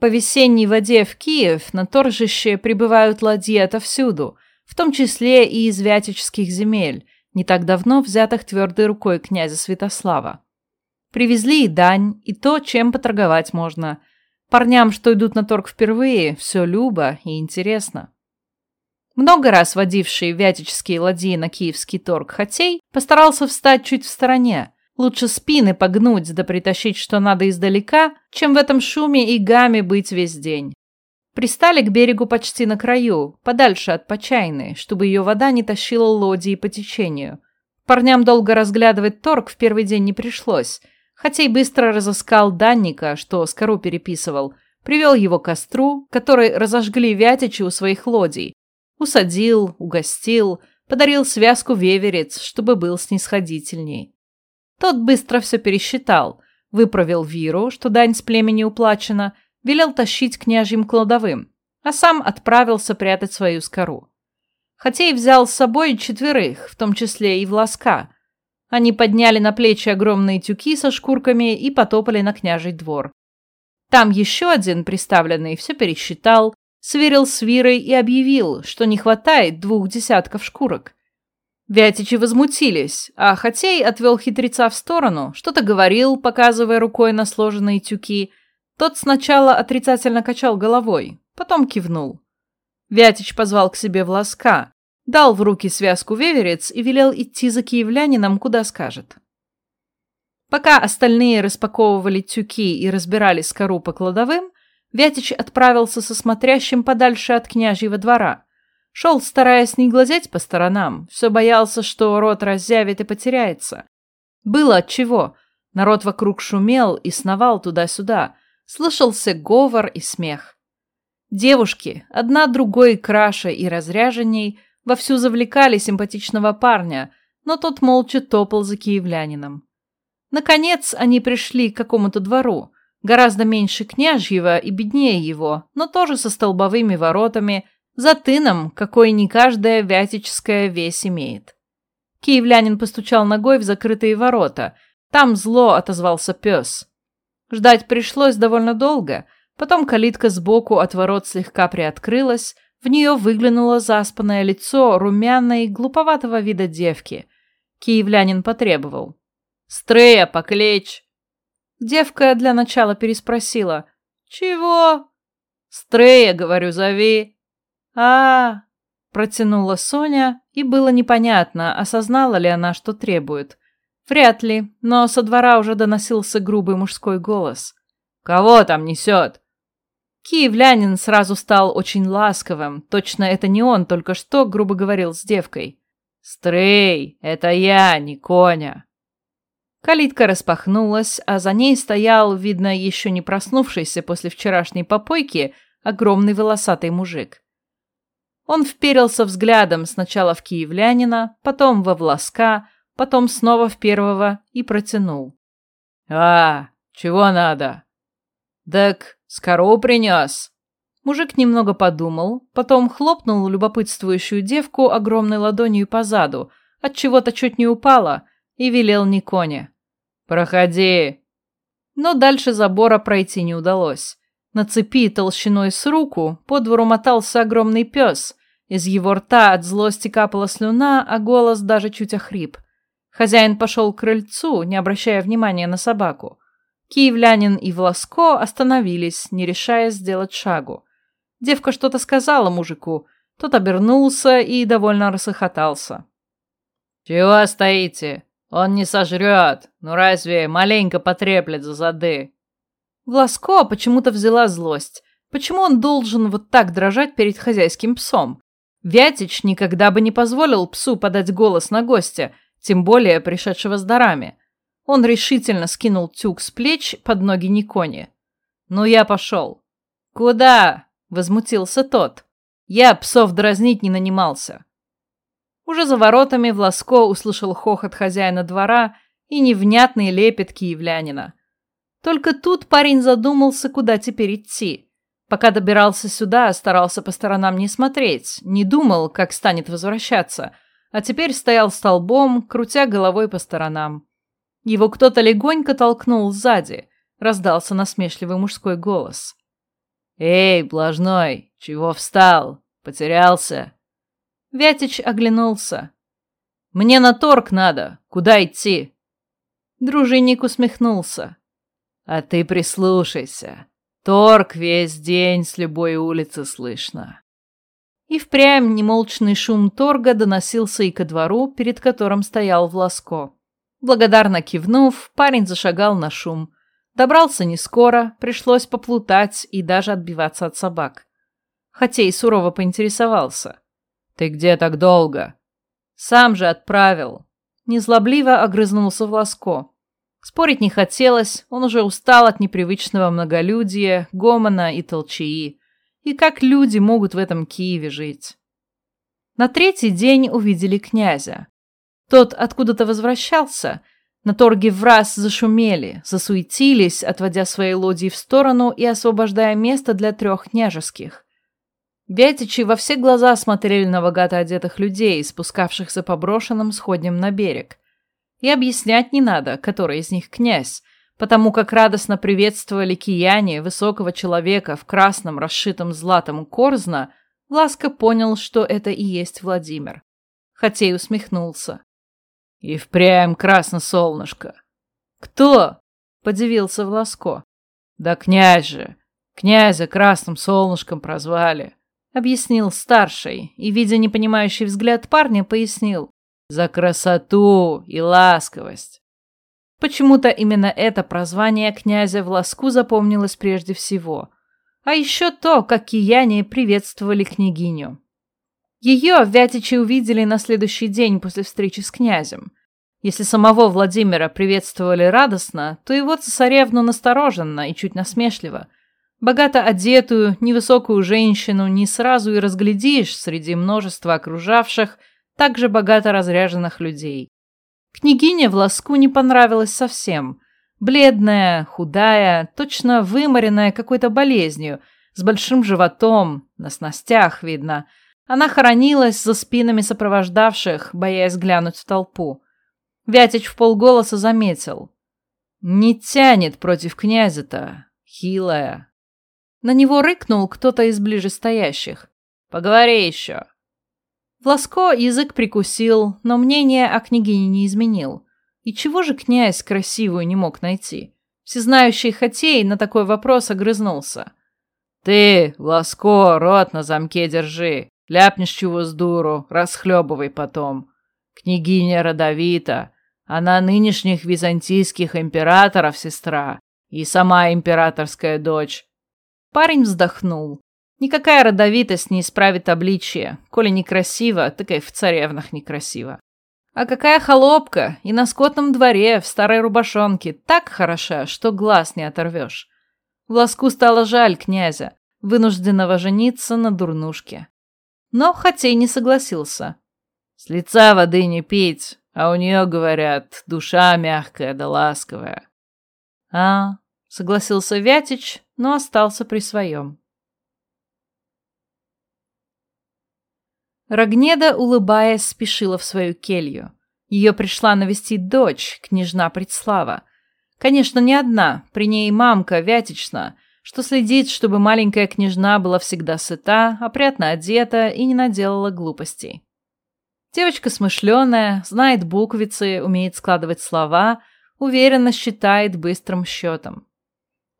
По весенней воде в Киев на торжище прибывают ладьи отовсюду, в том числе и из вятических земель, не так давно взятых твердой рукой князя Святослава. Привезли и дань, и то, чем поторговать можно – Парням, что идут на торг впервые, все любо и интересно. Много раз водивший вятические ладьи на киевский торг Хотей постарался встать чуть в стороне. Лучше спины погнуть да притащить, что надо издалека, чем в этом шуме и гаме быть весь день. Пристали к берегу почти на краю, подальше от Почайны, чтобы ее вода не тащила лодии по течению. Парням долго разглядывать торг в первый день не пришлось – Хотя и быстро разыскал данника, что Скору переписывал, привел его к костру, который разожгли вятичи у своих лодий, усадил, угостил, подарил связку веверец, чтобы был снисходительней. Тот быстро все пересчитал, выправил Виру, что дань с племени уплачена, велел тащить княжьим кладовым, а сам отправился прятать свою скору. Хотя и взял с собой четверых, в том числе и Власка, они подняли на плечи огромные тюки со шкурками и потопали на княжий двор. Там еще один приставленный все пересчитал, сверил с Вирой и объявил, что не хватает двух десятков шкурок. Вятичи возмутились, а Хотей отвел хитреца в сторону, что-то говорил, показывая рукой на сложенные тюки. Тот сначала отрицательно качал головой, потом кивнул. Вятич позвал к себе Власка, дал в руки связку веверец и велел идти за киевлянином, куда скажет. Пока остальные распаковывали тюки и разбирали скору по кладовым, Вятич отправился со смотрящим подальше от княжьего двора. Шел, стараясь не глазеть по сторонам, все боялся, что рот разъявит и потеряется. Было отчего. Народ вокруг шумел и сновал туда-сюда. слышался говор и смех. Девушки, одна другой краше и разряженней, вовсю завлекали симпатичного парня, но тот молча топал за киевлянином. Наконец они пришли к какому-то двору, гораздо меньше княжьего и беднее его, но тоже со столбовыми воротами, за тыном, какой не каждая вятическая весь имеет. Киевлянин постучал ногой в закрытые ворота. Там зло отозвался пес. Ждать пришлось довольно долго — Потом калитка сбоку от ворот слегка приоткрылась, в нее выглянуло заспанное лицо румяной, глуповатого вида девки. Киевлянин потребовал. «Стрея, покличь!» Девка для начала переспросила. «Чего?» «Стрея, говорю, зови!» А, протянула Соня, и было непонятно, осознала ли она, что требует. Вряд ли, но со двора уже доносился грубый мужской голос. «Кого там несет?» Киевлянин сразу стал очень ласковым. Точно это не он только что грубо говорил с девкой. «Стрей, это я, не коня!» Калитка распахнулась, а за ней стоял, видно, еще не проснувшийся после вчерашней попойки, огромный волосатый мужик. Он вперился взглядом сначала в киевлянина, потом во Власка, потом снова в первого и протянул. «А, чего надо?» «Так скоро принес!» Мужик немного подумал, потом хлопнул любопытствующую девку огромной ладонью по заду, от чего то чуть не упала, и велел Никоне. «Проходи!» Но дальше забора пройти не удалось. На цепи толщиной с руку по двору мотался огромный пес. Из его рта от злости капала слюна, а голос даже чуть охрип. Хозяин пошел к крыльцу, не обращая внимания на собаку. Киевлянин и Власко остановились, не решая сделать шагу. Девка что-то сказала мужику, тот обернулся и довольно рассохотался. «Чего стоите? Он не сожрет. Ну разве маленько потреплет за зады?» Власко почему-то взяла злость. Почему он должен вот так дрожать перед хозяйским псом? Вятич никогда бы не позволил псу подать голос на гостя, тем более пришедшего с дарами. Он решительно скинул тюк с плеч под ноги Никони. «Ну, я пошел». «Куда?» — возмутился тот. «Я псов дразнить не нанимался». Уже за воротами Власко услышал хохот хозяина двора и невнятный лепет киевлянина. Только тут парень задумался, куда теперь идти. Пока добирался сюда, старался по сторонам не смотреть, не думал, как станет возвращаться, а теперь стоял столбом, крутя головой по сторонам. Его кто-то легонько толкнул сзади. Раздался насмешливый мужской голос. «Эй, блажной, чего встал? Потерялся?» Вятич оглянулся. «Мне на торг надо. Куда идти?» Дружинник усмехнулся. «А ты прислушайся. Торг весь день с любой улицы слышно». И впрямь немолчный шум торга доносился и ко двору, перед которым стоял Власко. Благодарно кивнув, парень зашагал на шум. Добрался не скоро, пришлось поплутать и даже отбиваться от собак. Хотя и сурово поинтересовался. «Ты где так долго?» «Сам же отправил». Незлобливо огрызнулся Власко. Спорить не хотелось, он уже устал от непривычного многолюдия, гомона и толчаи. И как люди могут в этом Киеве жить? На третий день увидели князя. Тот откуда-то возвращался. На торге раз зашумели, засуетились, отводя свои лодии в сторону и освобождая место для трех княжеских. Бятичи во все глаза смотрели на богато одетых людей, спускавшихся по брошенным сходням на берег. И объяснять не надо, который из них князь, потому как радостно приветствовали кияне высокого человека в красном расшитом златом корзна, Ласка понял, что это и есть Владимир. Хотя и усмехнулся. И впрямь красно солнышко. Кто? Подивился Власко. Да князь же. Князя красным солнышком прозвали. Объяснил старший и, видя непонимающий взгляд парня, пояснил. За красоту и ласковость. Почему-то именно это прозвание князя Власку запомнилось прежде всего. А еще то, как кияне приветствовали княгиню. Ее Вятичи увидели на следующий день после встречи с князем. Если самого Владимира приветствовали радостно, то его цесаревну настороженно и чуть насмешливо. Богато одетую, невысокую женщину не сразу и разглядишь среди множества окружавших, также богато разряженных людей. Княгине в лоску не понравилось совсем. Бледная, худая, точно выморенная какой-то болезнью, с большим животом, на снастях видно. Она хоронилась за спинами сопровождавших, боясь глянуть в толпу. Вятич в полголоса заметил. «Не тянет против князя-то, хилая». На него рыкнул кто-то из ближе стоящих. «Поговори еще». Власко язык прикусил, но мнение о княгине не изменил. И чего же князь красивую не мог найти? Всезнающий Хотей на такой вопрос огрызнулся. «Ты, Власко, рот на замке держи. Ляпнешь чего с дуру, расхлебывай потом. Княгиня родовита, она нынешних византийских императоров сестра и сама императорская дочь. Парень вздохнул. Никакая родовитость не исправит обличие. Коли некрасиво, так и в царевнах некрасиво. А какая холопка! И на скотном дворе, в старой рубашонке, так хороша, что глаз не оторвешь. Власку стало жаль князя, вынужденного жениться на дурнушке. Но Хотей не согласился. «С лица воды не пить, а у нее, говорят, душа мягкая да ласковая. А, согласился Вятич, но остался при своем. Рогнеда, улыбаясь, спешила в свою келью. Ее пришла навестить дочь, княжна Предслава. Конечно, не одна, при ней мамка Вятична, что следит, чтобы маленькая княжна была всегда сыта, опрятно одета и не наделала глупостей. Девочка смышленая, знает буквицы, умеет складывать слова, уверенно считает быстрым счетом.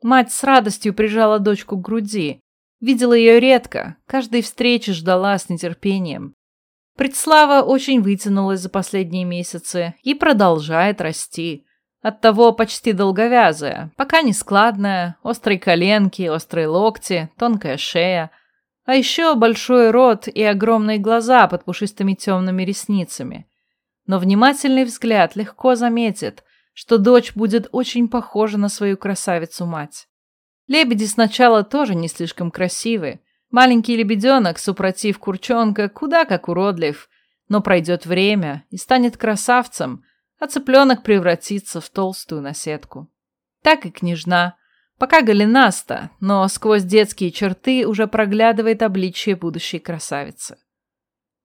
Мать с радостью прижала дочку к груди. Видела ее редко, каждой встречи ждала с нетерпением. Предслава очень вытянулась за последние месяцы и продолжает расти. Оттого почти долговязая, пока не складная, острые коленки, острые локти, тонкая шея – а еще большой рот и огромные глаза под пушистыми темными ресницами. Но внимательный взгляд легко заметит, что дочь будет очень похожа на свою красавицу-мать. Лебеди сначала тоже не слишком красивы. Маленький лебеденок, супротив курчонка, куда как уродлив, но пройдет время и станет красавцем, а цыпленок превратится в толстую наседку. Так и княжна. Пока голенаста, но сквозь детские черты уже проглядывает обличие будущей красавицы.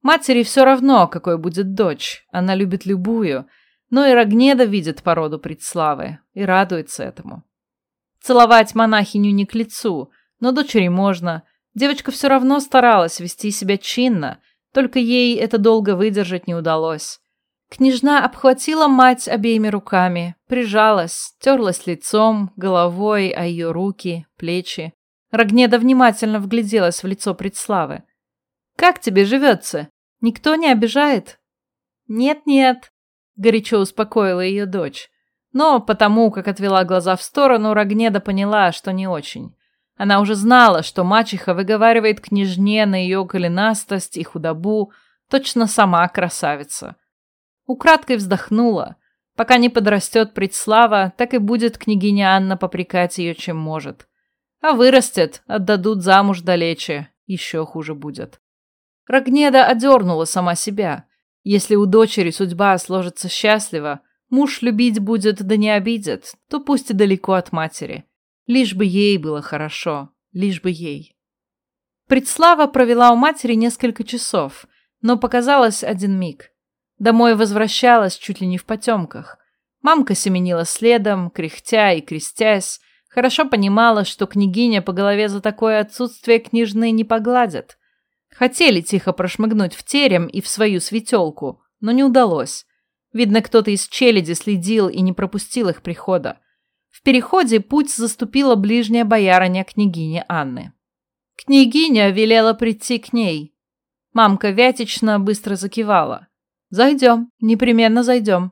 Матери все равно, какой будет дочь, она любит любую, но и Рогнеда видит породу предславы и радуется этому. Целовать монахиню не к лицу, но дочери можно. Девочка все равно старалась вести себя чинно, только ей это долго выдержать не удалось. Княжна обхватила мать обеими руками, прижалась, терлась лицом, головой о ее руки, плечи. Рогнеда внимательно вгляделась в лицо предславы. «Как тебе живется? Никто не обижает?» «Нет-нет», — горячо успокоила ее дочь. Но потому, как отвела глаза в сторону, Рогнеда поняла, что не очень. Она уже знала, что мачеха выговаривает княжне на ее голенастость и худобу, точно сама красавица. Украдкой вздохнула. Пока не подрастет предслава, так и будет княгиня Анна попрекать ее, чем может. А вырастет, отдадут замуж далече, еще хуже будет. Рогнеда одернула сама себя. Если у дочери судьба сложится счастливо, муж любить будет да не обидит, то пусть и далеко от матери. Лишь бы ей было хорошо, лишь бы ей. Предслава провела у матери несколько часов, но показалось один миг. Домой возвращалась чуть ли не в потемках. Мамка семенила следом, кряхтя и крестясь, хорошо понимала, что княгиня по голове за такое отсутствие княжны не погладят. Хотели тихо прошмыгнуть в терем и в свою светелку, но не удалось. Видно, кто-то из челяди следил и не пропустил их прихода. В переходе путь заступила ближняя боярыня княгини Анны. Княгиня велела прийти к ней. Мамка Вятична быстро закивала. «Зайдем, непременно зайдем».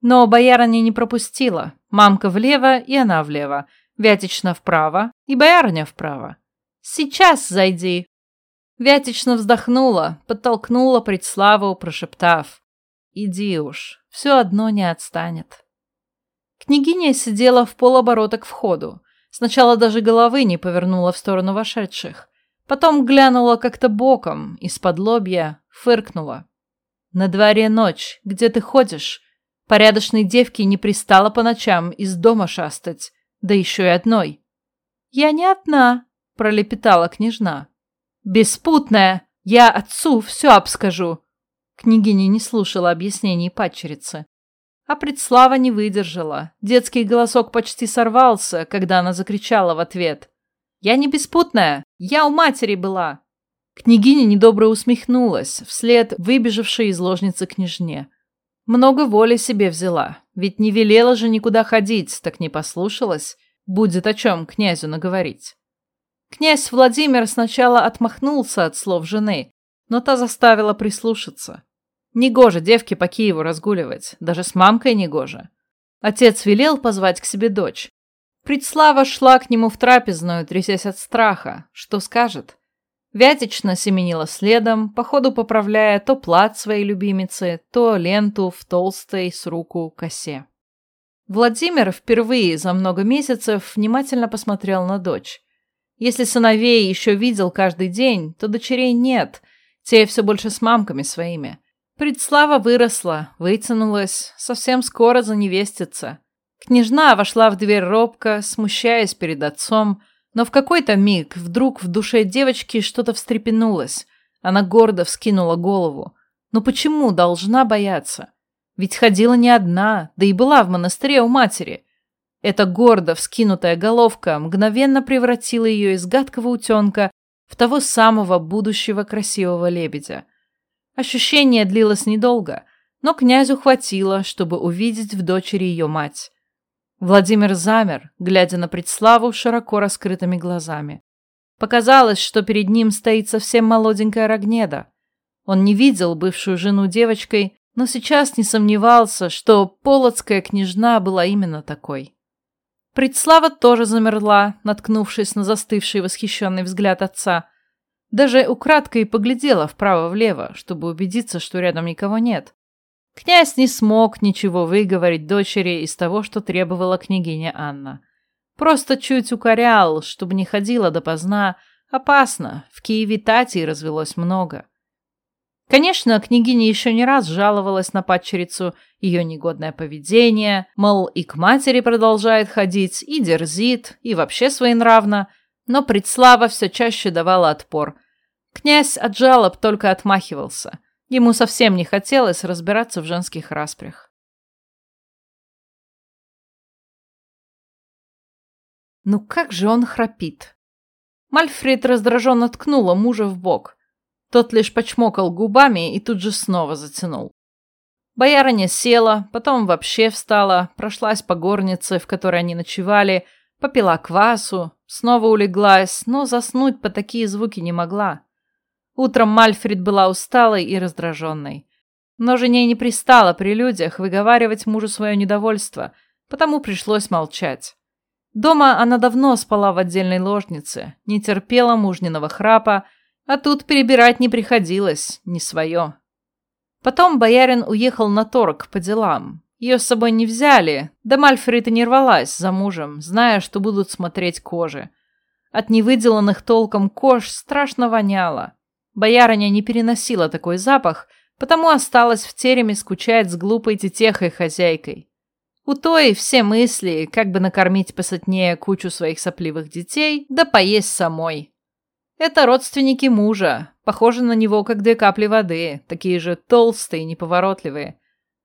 Но боярыня не пропустила. Мамка влево, и она влево. Вятична вправо, и боярыня вправо. «Сейчас зайди!» Вятична вздохнула, подтолкнула предславу, прошептав. Иди уж, все одно не отстанет. Княгиня сидела в полоборота к входу. Сначала даже головы не повернула в сторону вошедших. Потом глянула как-то боком, из-под лобья, фыркнула. «На дворе ночь. Где ты ходишь? Порядочной девке не пристало по ночам из дома шастать, да еще и одной». «Я не одна», — пролепетала княжна. «Беспутная! Я отцу все обскажу!» Княгиня не слушала объяснений падчерицы. А предслава не выдержала. Детский голосок почти сорвался, когда она закричала в ответ. «Я не беспутная! Я у матери была!» Княгиня недобро усмехнулась, вслед выбежавшей из ложницы княжне. Много воли себе взяла, ведь не велела же никуда ходить, так не послушалась. Будет о чем князю наговорить. Князь Владимир сначала отмахнулся от слов жены, но та заставила прислушаться. Негоже девке по Киеву разгуливать, даже с мамкой негоже. Отец велел позвать к себе дочь. Предслава шла к нему в трапезную, трясясь от страха. Что скажет? Вятично семенила следом, по ходу поправляя то плат своей любимицы, то ленту в толстой с руку косе. Владимир впервые за много месяцев внимательно посмотрел на дочь. Если сыновей еще видел каждый день, то дочерей нет, те все больше с мамками своими. Предслава выросла, вытянулась, совсем скоро заневестится. Княжна вошла в дверь робко, смущаясь перед отцом, но в какой-то миг вдруг в душе девочки что-то встрепенулось. Она гордо вскинула голову. Но почему должна бояться? Ведь ходила не одна, да и была в монастыре у матери. Эта гордо вскинутая головка мгновенно превратила ее из гадкого утенка в того самого будущего красивого лебедя. Ощущение длилось недолго, но князю хватило, чтобы увидеть в дочери ее мать. Владимир замер, глядя на предславу широко раскрытыми глазами. Показалось, что перед ним стоит совсем молоденькая Рогнеда. Он не видел бывшую жену девочкой, но сейчас не сомневался, что полоцкая княжна была именно такой. Предслава тоже замерла, наткнувшись на застывший восхищенный взгляд отца. Даже украдкой поглядела вправо-влево, чтобы убедиться, что рядом никого нет. Князь не смог ничего выговорить дочери из того, что требовала княгиня Анна. Просто чуть укорял, чтобы не ходила допоздна. Опасно, в Киеве татей развелось много. Конечно, княгиня еще не раз жаловалась на падчерицу ее негодное поведение, мол, и к матери продолжает ходить, и дерзит, и вообще своенравно, но предслава все чаще давала отпор. Князь от жалоб только отмахивался. Ему совсем не хотелось разбираться в женских распрях. Ну как же он храпит? Мальфред раздраженно ткнула мужа в бок. Тот лишь почмокал губами и тут же снова затянул. Боярыня села, потом вообще встала, прошлась по горнице, в которой они ночевали, попила квасу, снова улеглась, но заснуть по такие звуки не могла. Утром Мальфред была усталой и раздраженной. Но жене не пристало при людях выговаривать мужу свое недовольство, потому пришлось молчать. Дома она давно спала в отдельной ложнице, не терпела мужниного храпа, а тут перебирать не приходилось, не свое. Потом боярин уехал на торг по делам. Ее с собой не взяли, да Мальфред и не рвалась за мужем, зная, что будут смотреть кожи. От невыделанных толком кож страшно воняло. Боярыня не переносила такой запах, потому осталась в тереме скучать с глупой тетехой-хозяйкой. У той все мысли, как бы накормить посотнее кучу своих сопливых детей, да поесть самой. Это родственники мужа, похожи на него, как две капли воды, такие же толстые и неповоротливые.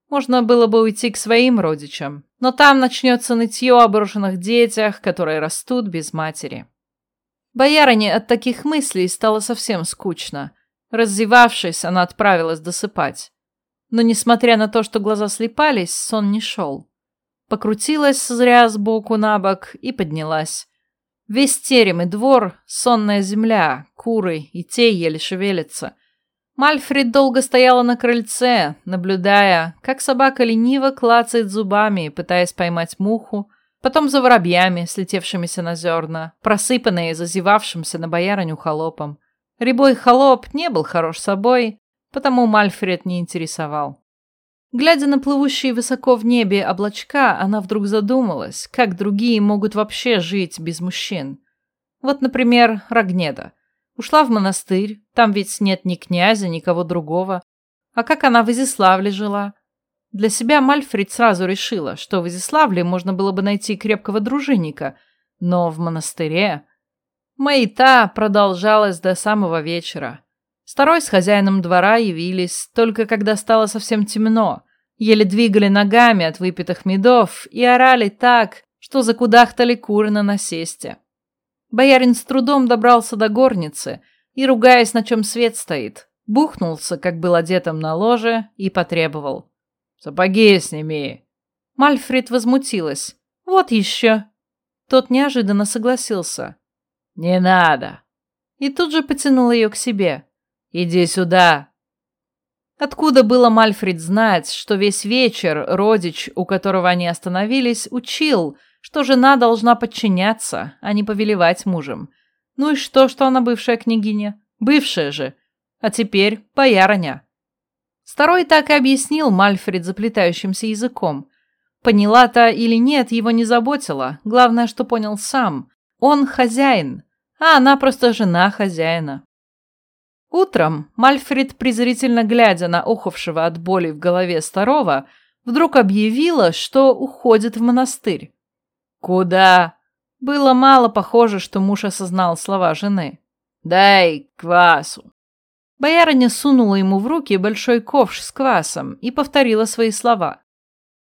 Можно было бы уйти к своим родичам, но там начнется нытье о брошенных детях, которые растут без матери. Боярине от таких мыслей стало совсем скучно. Раззевавшись, она отправилась досыпать. Но, несмотря на то, что глаза слепались, сон не шел. Покрутилась зря сбоку на бок и поднялась. Весь терем и двор — сонная земля, куры и те еле шевелятся. Мальфред долго стояла на крыльце, наблюдая, как собака лениво клацает зубами, пытаясь поймать муху, Потом за воробьями, слетевшимися на зерна, просыпанные зазевавшимся на боярыню холопом. Рябой холоп не был хорош собой, потому Мальфред не интересовал. Глядя на плывущие высоко в небе облачка, она вдруг задумалась, как другие могут вообще жить без мужчин. Вот, например, Рогнеда. Ушла в монастырь, там ведь нет ни князя, никого другого. А как она в Изяславле жила? Для себя Мальфрид сразу решила, что в Изяславле можно было бы найти крепкого дружинника, но в монастыре... Маята продолжалась до самого вечера. Второй с хозяином двора явились, только когда стало совсем темно, еле двигали ногами от выпитых медов и орали так, что закудахтали куры на насесте. Боярин с трудом добрался до горницы и, ругаясь, на чем свет стоит, бухнулся, как был одетым на ложе, и потребовал. «Сапоги сними!» Мальфред возмутилась. «Вот еще!» Тот неожиданно согласился. «Не надо!» И тут же потянул ее к себе. «Иди сюда!» Откуда было Мальфред знать, что весь вечер родич, у которого они остановились, учил, что жена должна подчиняться, а не повелевать мужем? Ну и что, что она бывшая княгиня? Бывшая же. А теперь боярыня. Старой так и объяснил Мальфред заплетающимся языком. Поняла-то или нет, его не заботило. Главное, что понял сам. Он хозяин, а она просто жена хозяина. Утром Мальфред, презрительно глядя на охавшего от боли в голове старого, вдруг объявила, что уходит в монастырь. «Куда?» Было мало похоже, что муж осознал слова жены. «Дай квасу». Боярыня сунула ему в руки большой ковш с квасом и повторила свои слова.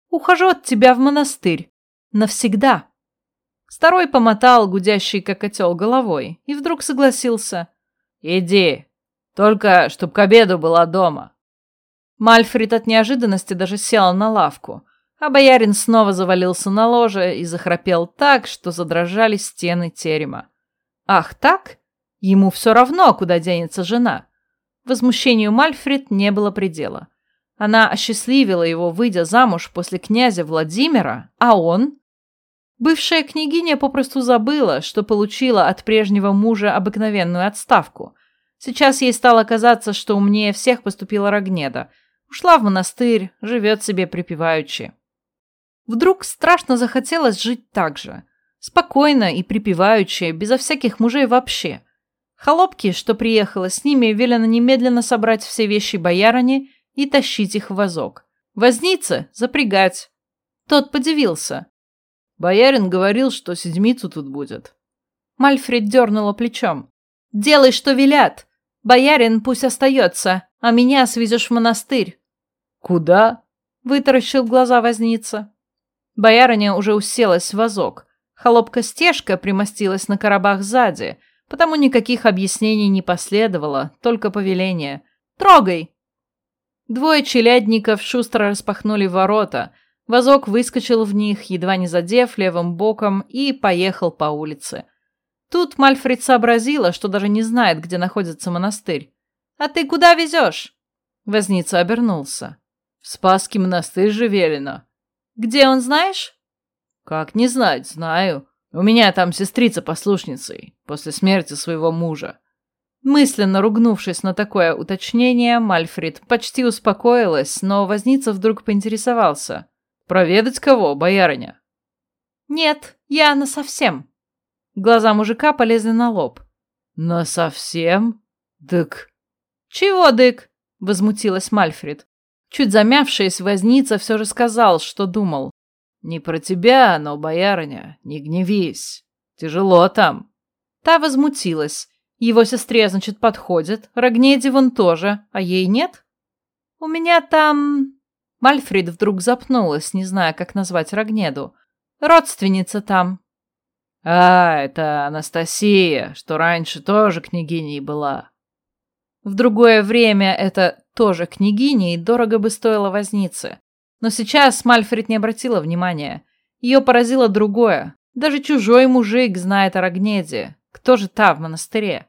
«Ухожу от тебя в монастырь. Навсегда». Старой помотал гудящий как котел головой и вдруг согласился. «Иди, только, чтоб к обеду была дома. Мальфрид от неожиданности даже сел на лавку, а боярин снова завалился на ложе и захрапел так, что задрожали стены терема. Ах так? Ему все равно, куда денется жена. Возмущению Мальфрид не было предела. Она осчастливила его, выйдя замуж после князя Владимира, а он... Бывшая княгиня попросту забыла, что получила от прежнего мужа обыкновенную отставку, Сейчас ей стало казаться, что умнее всех поступила Рогнеда. Ушла в монастырь, живет себе припеваючи. Вдруг страшно захотелось жить так же. Спокойно и припеваючи, безо всяких мужей вообще. Холопки, что приехала с ними, велено немедленно собрать все вещи боярыни и тащить их в вазок. Возницы запрягать. Тот подивился. Боярин говорил, что седмицу тут будет. Мальфред дернула плечом. «Делай, что велят!» Боярин пусть остается, а меня свезешь в монастырь». «Куда?» — вытаращил глаза возница. Боярыня уже уселась в вазок. Холопка-стежка примостилась на коробах сзади, потому никаких объяснений не последовало, только повеление. «Трогай!» Двое челядников шустро распахнули ворота. Вазок выскочил в них, едва не задев левым боком, и поехал по улице. Тут Мальфред сообразила, что даже не знает, где находится монастырь. «А ты куда везешь?» Возница обернулся. «В Спасский монастырь же велено». «Где он, знаешь?» «Как не знать, знаю. У меня там сестрица послушницей, после смерти своего мужа». Мысленно ругнувшись на такое уточнение, Мальфред почти успокоилась, но возница вдруг поинтересовался. «Проведать кого, боярыня?» «Нет, я насовсем», Глаза мужика полезли на лоб. «Но совсем? Дык!» «Чего, дык?» — возмутилась Мальфред. Чуть замявшись, возница все же сказал, что думал. «Не про тебя, но, боярыня, не гневись. Тяжело там». Та возмутилась. Его сестре, значит, подходит. Рогнеди вон тоже, а ей нет? «У меня там...» Мальфред вдруг запнулась, не зная, как назвать Рогнеду. «Родственница там, «А, это Анастасия, что раньше тоже княгиней была». В другое время это тоже княгиней дорого бы стоило возницы. Но сейчас Мальфред не обратила внимания. Ее поразило другое. Даже чужой мужик знает о Рогнеде. Кто же та в монастыре?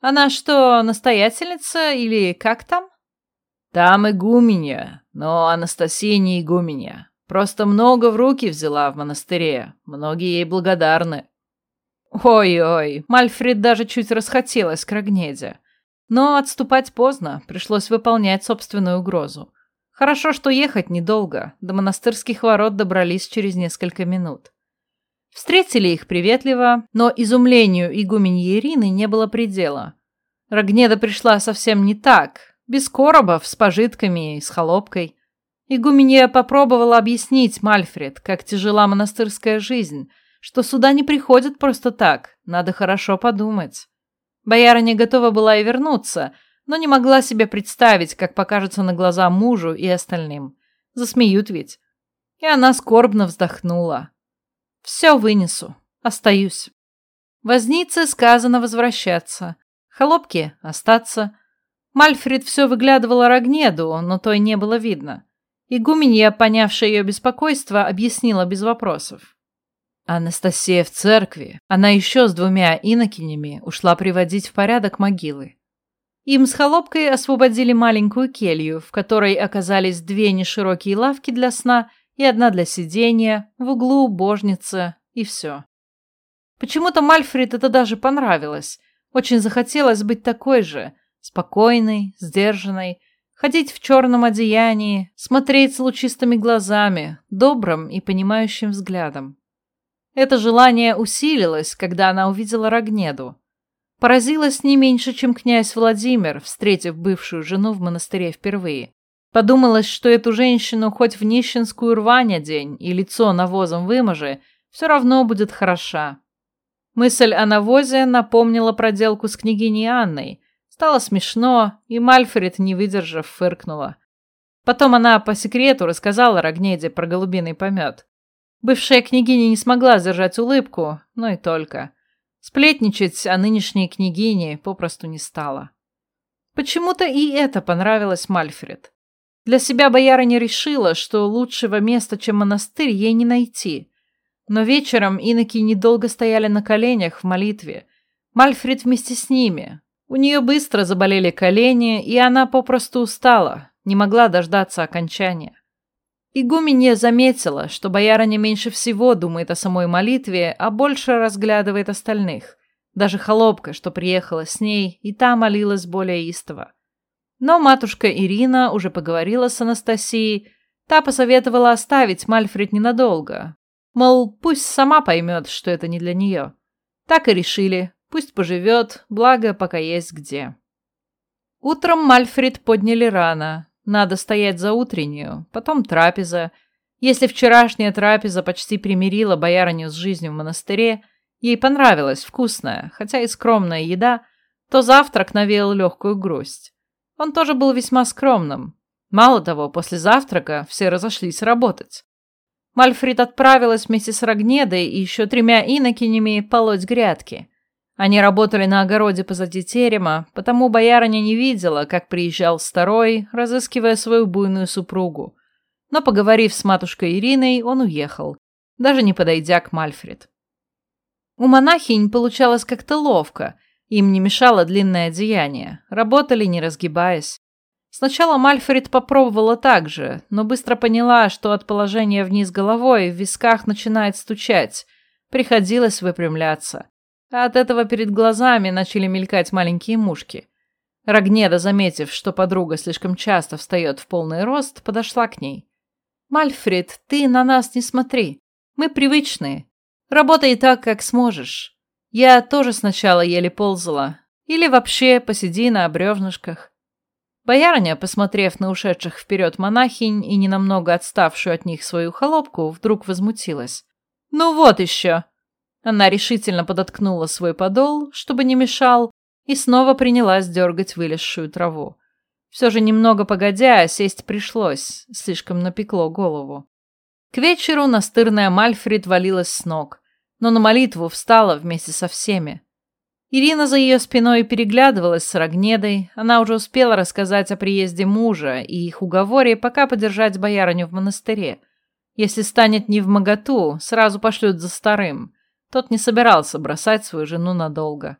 Она что, настоятельница или как там? Там игуменья, но Анастасия не игуменья. Просто много в руки взяла в монастыре. Многие ей благодарны. Ой-ой, Мальфред даже чуть расхотелось к Рогнеде. Но отступать поздно, пришлось выполнять собственную угрозу. Хорошо, что ехать недолго. До монастырских ворот добрались через несколько минут. Встретили их приветливо, но изумлению игуменьи Ирины не было предела. Рогнеда пришла совсем не так, без коробов, с пожитками и с холопкой. Игуменья попробовала объяснить Мальфред, как тяжела монастырская жизнь, что сюда не приходят просто так, надо хорошо подумать. Боярыня готова была и вернуться, но не могла себе представить, как покажется на глаза мужу и остальным. Засмеют ведь. И она скорбно вздохнула. «Все вынесу. Остаюсь». Вознице сказано возвращаться. Холопке остаться. Мальфред все выглядывала Рогнеду, но той не было видно. Игуменья, понявшая ее беспокойство, объяснила без вопросов. Анастасия в церкви. Она еще с двумя инокинями ушла приводить в порядок могилы. Им с холопкой освободили маленькую келью, в которой оказались две неширокие лавки для сна и одна для сидения, в углу божница и все. Почему-то Мальфред это даже понравилось. Очень захотелось быть такой же, спокойной, сдержанной, ходить в черном одеянии, смотреть с лучистыми глазами, добрым и понимающим взглядом. Это желание усилилось, когда она увидела Рогнеду. Поразилась не меньше, чем князь Владимир, встретив бывшую жену в монастыре впервые. Подумалось, что эту женщину хоть в нищенскую рвань одень и лицо навозом выможи, все равно будет хороша. Мысль о навозе напомнила проделку с княгиней Анной. Стало смешно, и Мальфред, не выдержав, фыркнула. Потом она по секрету рассказала Рогнеде про голубиный помет. Бывшая княгиня не смогла сдержать улыбку, но и только. Сплетничать о нынешней княгине попросту не стала. Почему-то и это понравилось Мальфред. Для себя боярыня решила, что лучшего места, чем монастырь, ей не найти. Но вечером иноки недолго стояли на коленях в молитве. Мальфред вместе с ними. У нее быстро заболели колени, и она попросту устала, не могла дождаться окончания. Игуменья заметила, что боярыня меньше всего думает о самой молитве, а больше разглядывает остальных. Даже холопка, что приехала с ней, и та молилась более истово. Но матушка Ирина уже поговорила с Анастасией, та посоветовала оставить Мальфред ненадолго. Мол, пусть сама поймет, что это не для нее. Так и решили, пусть поживет, благо пока есть где. Утром Мальфред подняли рано, надо стоять за утреннюю, потом трапеза. Если вчерашняя трапеза почти примирила боярыню с жизнью в монастыре, ей понравилась вкусная, хотя и скромная еда, то завтрак навеял легкую грусть. Он тоже был весьма скромным. Мало того, после завтрака все разошлись работать. Мальфрид отправилась вместе с Рогнедой и еще тремя инокинями полоть грядки. Они работали на огороде позади терема, потому боярыня не видела, как приезжал старой, разыскивая свою буйную супругу. Но, поговорив с матушкой Ириной, он уехал, даже не подойдя к Мальфред. У монахинь получалось как-то ловко, им не мешало длинное одеяние, работали не разгибаясь. Сначала Мальфред попробовала так же, но быстро поняла, что от положения вниз головой в висках начинает стучать, приходилось выпрямляться от этого перед глазами начали мелькать маленькие мушки. Рогнеда, заметив, что подруга слишком часто встает в полный рост, подошла к ней. «Мальфред, ты на нас не смотри. Мы привычные. Работай так, как сможешь. Я тоже сначала еле ползала. Или вообще посиди на бревнышках». Боярыня, посмотрев на ушедших вперед монахинь и ненамного отставшую от них свою холопку, вдруг возмутилась. «Ну вот еще! Она решительно подоткнула свой подол, чтобы не мешал, и снова принялась дергать вылезшую траву. Все же немного погодя, сесть пришлось, слишком напекло голову. К вечеру настырная Мальфрид валилась с ног, но на молитву встала вместе со всеми. Ирина за ее спиной переглядывалась с Рогнедой, она уже успела рассказать о приезде мужа и их уговоре пока подержать боярыню в монастыре. Если станет не в моготу, сразу пошлют за старым. Тот не собирался бросать свою жену надолго.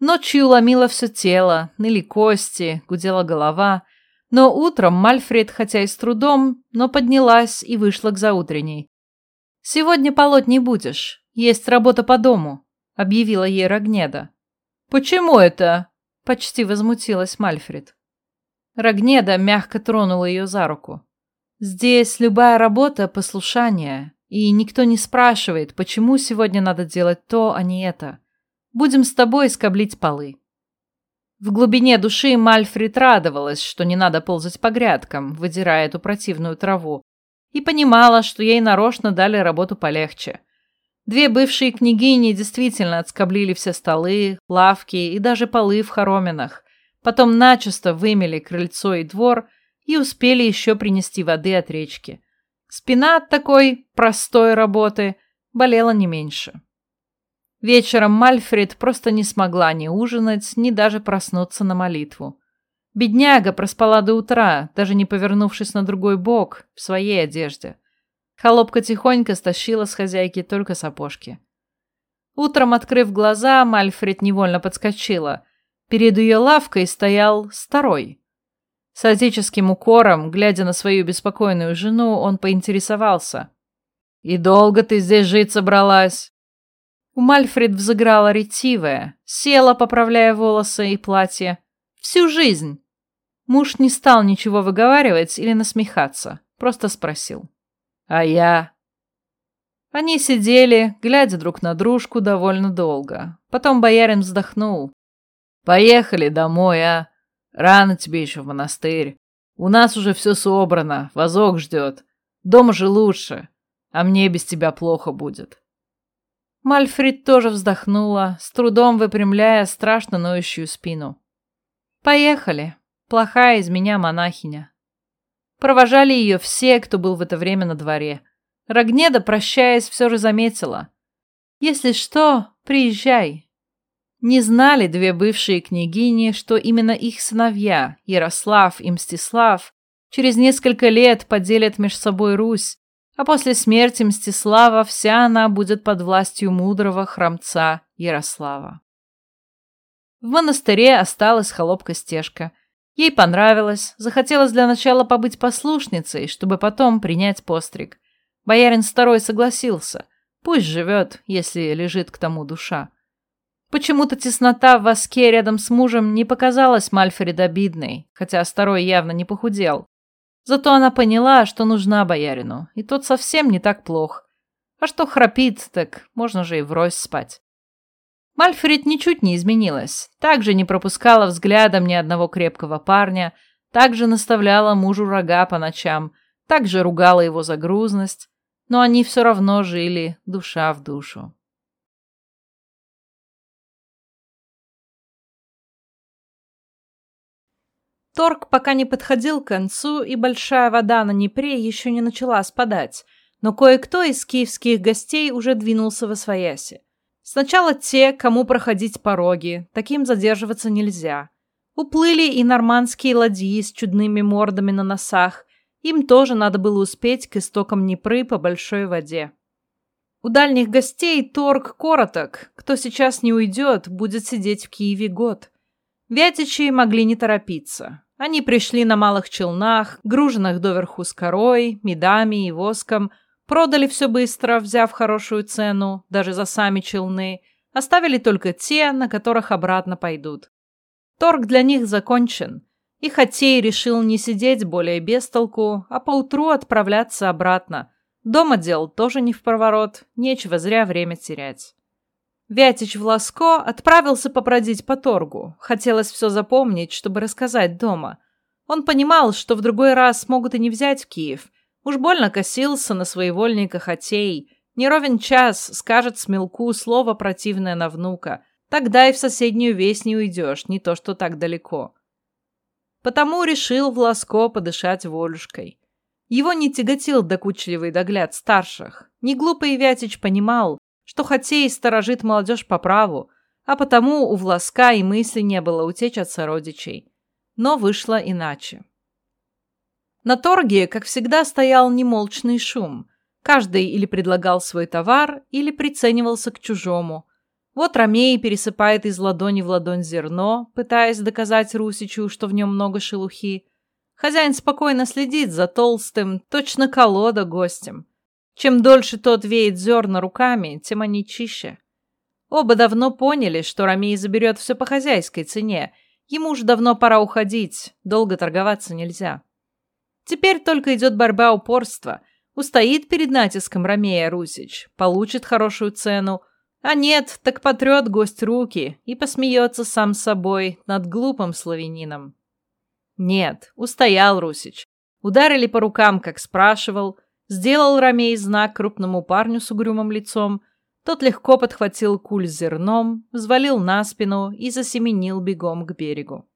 Ночью ломило все тело, ныли кости, гудела голова, но утром Мальфред, хотя и с трудом, но поднялась и вышла к заутренней. «Сегодня полоть не будешь, есть работа по дому», — объявила ей Рогнеда. «Почему это?» — почти возмутилась Мальфред. Рогнеда мягко тронула ее за руку. «Здесь любая работа — послушание, и никто не спрашивает, почему сегодня надо делать то, а не это. Будем с тобой скоблить полы». В глубине души Мальфрид радовалась, что не надо ползать по грядкам, выдирая эту противную траву, и понимала, что ей нарочно дали работу полегче. Две бывшие княгини действительно отскоблили все столы, лавки и даже полы в хороминах, потом начисто вымели крыльцо и двор и успели еще принести воды от речки. Спина от такой простой работы болела не меньше. Вечером Мальфред просто не смогла ни ужинать, ни даже проснуться на молитву. Бедняга проспала до утра, даже не повернувшись на другой бок, в своей одежде. Холопка тихонько стащила с хозяйки только сапожки. Утром, открыв глаза, Мальфред невольно подскочила. Перед ее лавкой стоял старой. С отеческим укором, глядя на свою беспокойную жену, он поинтересовался. «И долго ты здесь жить собралась?» У Мальфред взыграла ретивая, села, поправляя волосы и платье. Всю жизнь. Муж не стал ничего выговаривать или насмехаться, просто спросил. «А я?» Они сидели, глядя друг на дружку довольно долго. Потом боярин вздохнул. «Поехали домой, а? Рано тебе еще в монастырь. У нас уже все собрано, возок ждет. Дома же лучше, а мне без тебя плохо будет». Мальфрид тоже вздохнула, с трудом выпрямляя страшно ноющую спину. «Поехали. Плохая из меня монахиня». Провожали ее все, кто был в это время на дворе. Рогнеда, прощаясь, все же заметила. «Если что, приезжай». Не знали две бывшие княгини, что именно их сыновья, Ярослав и Мстислав, через несколько лет поделят между собой Русь, а после смерти Мстислава вся она будет под властью мудрого храмца Ярослава. В монастыре осталась холопка Стежка. Ей понравилось, захотелось для начала побыть послушницей, чтобы потом принять постриг. Боярин Старой согласился. Пусть живет, если лежит к тому душа. Почему-то теснота в воске рядом с мужем не показалась Мальфред обидной, хотя Старой явно не похудел. Зато она поняла, что нужна боярину, и тот совсем не так плох. А что храпит, так можно же и врозь спать. Мальфред ничуть не изменилась, также не пропускала взглядом ни одного крепкого парня, также наставляла мужу рога по ночам, также ругала его за грузность, но они все равно жили душа в душу. Торг пока не подходил к концу, и большая вода на Днепре еще не начала спадать, но кое-кто из киевских гостей уже двинулся во свояси. Сначала те, кому проходить пороги, таким задерживаться нельзя. Уплыли и нормандские ладьи с чудными мордами на носах, им тоже надо было успеть к истокам Днепры по большой воде. У дальних гостей торг короток, кто сейчас не уйдет, будет сидеть в Киеве год. Вятичи могли не торопиться. Они пришли на малых челнах, груженных доверху с корой, медами и воском, продали все быстро, взяв хорошую цену, даже за сами челны, оставили только те, на которых обратно пойдут. Торг для них закончен, и Хотей решил не сидеть более без толку, а поутру отправляться обратно. Дома дел тоже не в проворот, нечего зря время терять. Вятич Власко отправился побродить по торгу. Хотелось все запомнить, чтобы рассказать дома. Он понимал, что в другой раз могут и не взять в Киев. Уж больно косился на своевольника Хотей. Не ровен час скажет смелку слово противное на внука. Тогда и в соседнюю весь не уйдешь, не то что так далеко. Потому решил Власко подышать волюшкой. Его не тяготил докучливый догляд старших. Неглупый Вятич понимал, что Хотей сторожит молодежь по праву, а потому у Власка и мысли не было утечь от сородичей. Но вышло иначе. На торге, как всегда, стоял немолчный шум. Каждый или предлагал свой товар, или приценивался к чужому. Вот Ромей пересыпает из ладони в ладонь зерно, пытаясь доказать Русичу, что в нем много шелухи. Хозяин спокойно следит за толстым, точно колода гостем. Чем дольше тот веет зерна руками, тем они чище. Оба давно поняли, что Ромей заберет все по хозяйской цене, Ему уж давно пора уходить, долго торговаться нельзя. Теперь только идет борьба упорства. Устоит перед натиском Ромея Русич, получит хорошую цену, а нет, так потрет гость руки и посмеется сам собой над глупым славянином. Нет, устоял Русич. Ударили по рукам, как спрашивал, сделал Ромей знак крупному парню с угрюмым лицом, тот легко подхватил куль с зерном, взвалил на спину и засеменил бегом к берегу.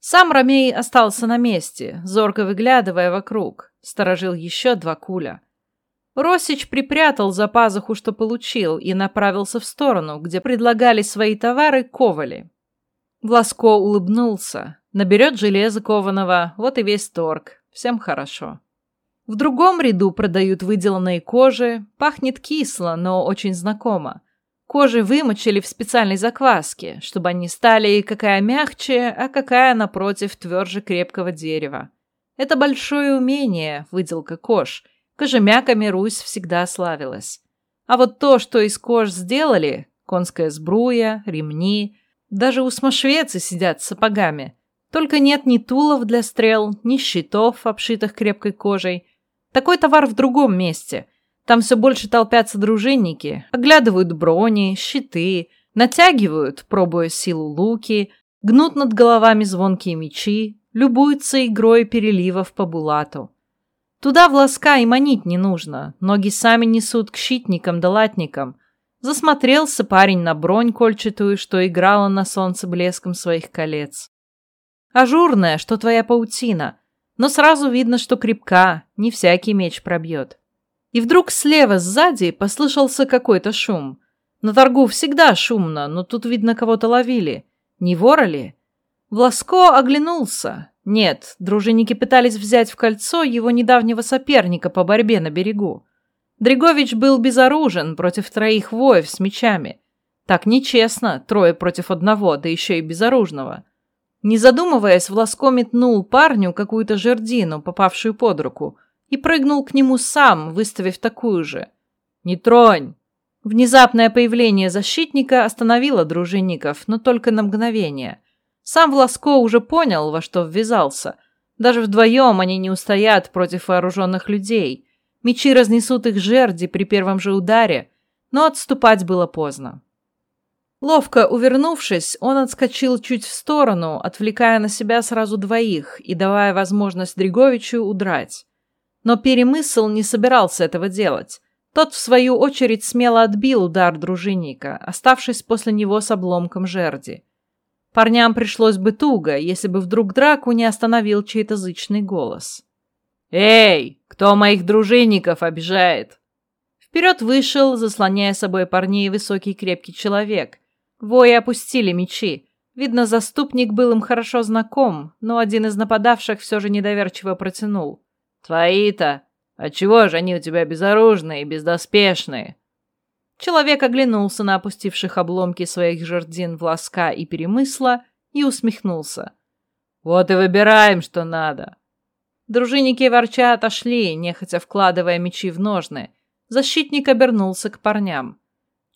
Сам Ромей остался на месте, зорко выглядывая вокруг, сторожил еще два куля. Росич припрятал за пазуху, что получил, и направился в сторону, где предлагали свои товары ковали. Власко улыбнулся. Наберет железо кованого, вот и весь торг. Всем хорошо. В другом ряду продают выделанные кожи. Пахнет кисло, но очень знакомо. Кожи вымочили в специальной закваске, чтобы они стали какая мягче, а какая, напротив, тверже крепкого дерева. Это большое умение, выделка кож. Кожемяками Русь всегда славилась. А вот то, что из кож сделали, конская сбруя, ремни, даже у смошвецы сидят с сапогами. Только нет ни тулов для стрел, ни щитов, обшитых крепкой кожей, такой товар в другом месте. Там все больше толпятся дружинники, оглядывают брони, щиты, натягивают, пробуя силу луки, гнут над головами звонкие мечи, любуются игрой переливов по булату. Туда в и манить не нужно, ноги сами несут к щитникам да латникам. Засмотрелся парень на бронь кольчатую, что играла на солнце блеском своих колец. Ажурная, что твоя паутина, но сразу видно, что крепка, не всякий меч пробьет. И вдруг слева сзади послышался какой-то шум. На торгу всегда шумно, но тут, видно, кого-то ловили. Не вора ли? Власко оглянулся. Нет, дружинники пытались взять в кольцо его недавнего соперника по борьбе на берегу. Дригович был безоружен против троих воев с мечами. Так нечестно, трое против одного, да еще и безоружного. Не задумываясь, Власко метнул парню какую-то жердину, попавшую под руку, и прыгнул к нему сам, выставив такую же. «Не тронь!» Внезапное появление защитника остановило дружинников, но только на мгновение. Сам Власко уже понял, во что ввязался. Даже вдвоем они не устоят против вооруженных людей. Мечи разнесут их жерди при первом же ударе, но отступать было поздно. Ловко увернувшись, он отскочил чуть в сторону, отвлекая на себя сразу двоих и давая возможность Дриговичу удрать. Но перемысл не собирался этого делать. Тот, в свою очередь, смело отбил удар дружинника, оставшись после него с обломком жерди. Парням пришлось бы туго, если бы вдруг драку не остановил чей-то зычный голос. «Эй, кто моих дружинников обижает?» Вперед вышел, заслоняя собой парней, высокий крепкий человек, Вои опустили мечи. Видно, заступник был им хорошо знаком, но один из нападавших все же недоверчиво протянул. «Твои-то! А чего же они у тебя безоружные и бездоспешные?» Человек оглянулся на опустивших обломки своих жердин Власка и Перемысла и усмехнулся. «Вот и выбираем, что надо!» Дружинники ворча отошли, нехотя вкладывая мечи в ножны. Защитник обернулся к парням.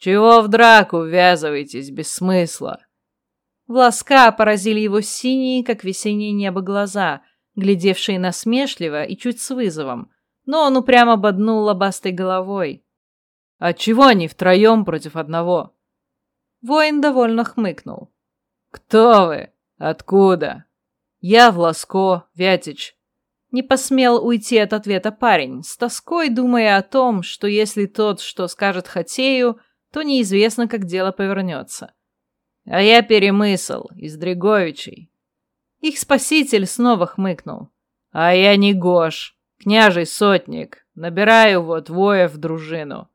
«Чего в драку ввязываетесь без смысла?» Власка поразили его синие, как весеннее небо, глаза, глядевшие насмешливо и чуть с вызовом, но он упрямо боднул лобастой головой. «Отчего они втроем против одного?» Воин довольно хмыкнул. «Кто вы? Откуда?» «Я Власко, Вятич». Не посмел уйти от ответа парень, с тоской думая о том, что если тот, что скажет Хатею, то неизвестно, как дело повернется. А я перемысл, из Дриговичей. Их спаситель снова хмыкнул. А я не Гош, княжий сотник, набираю вот воев дружину.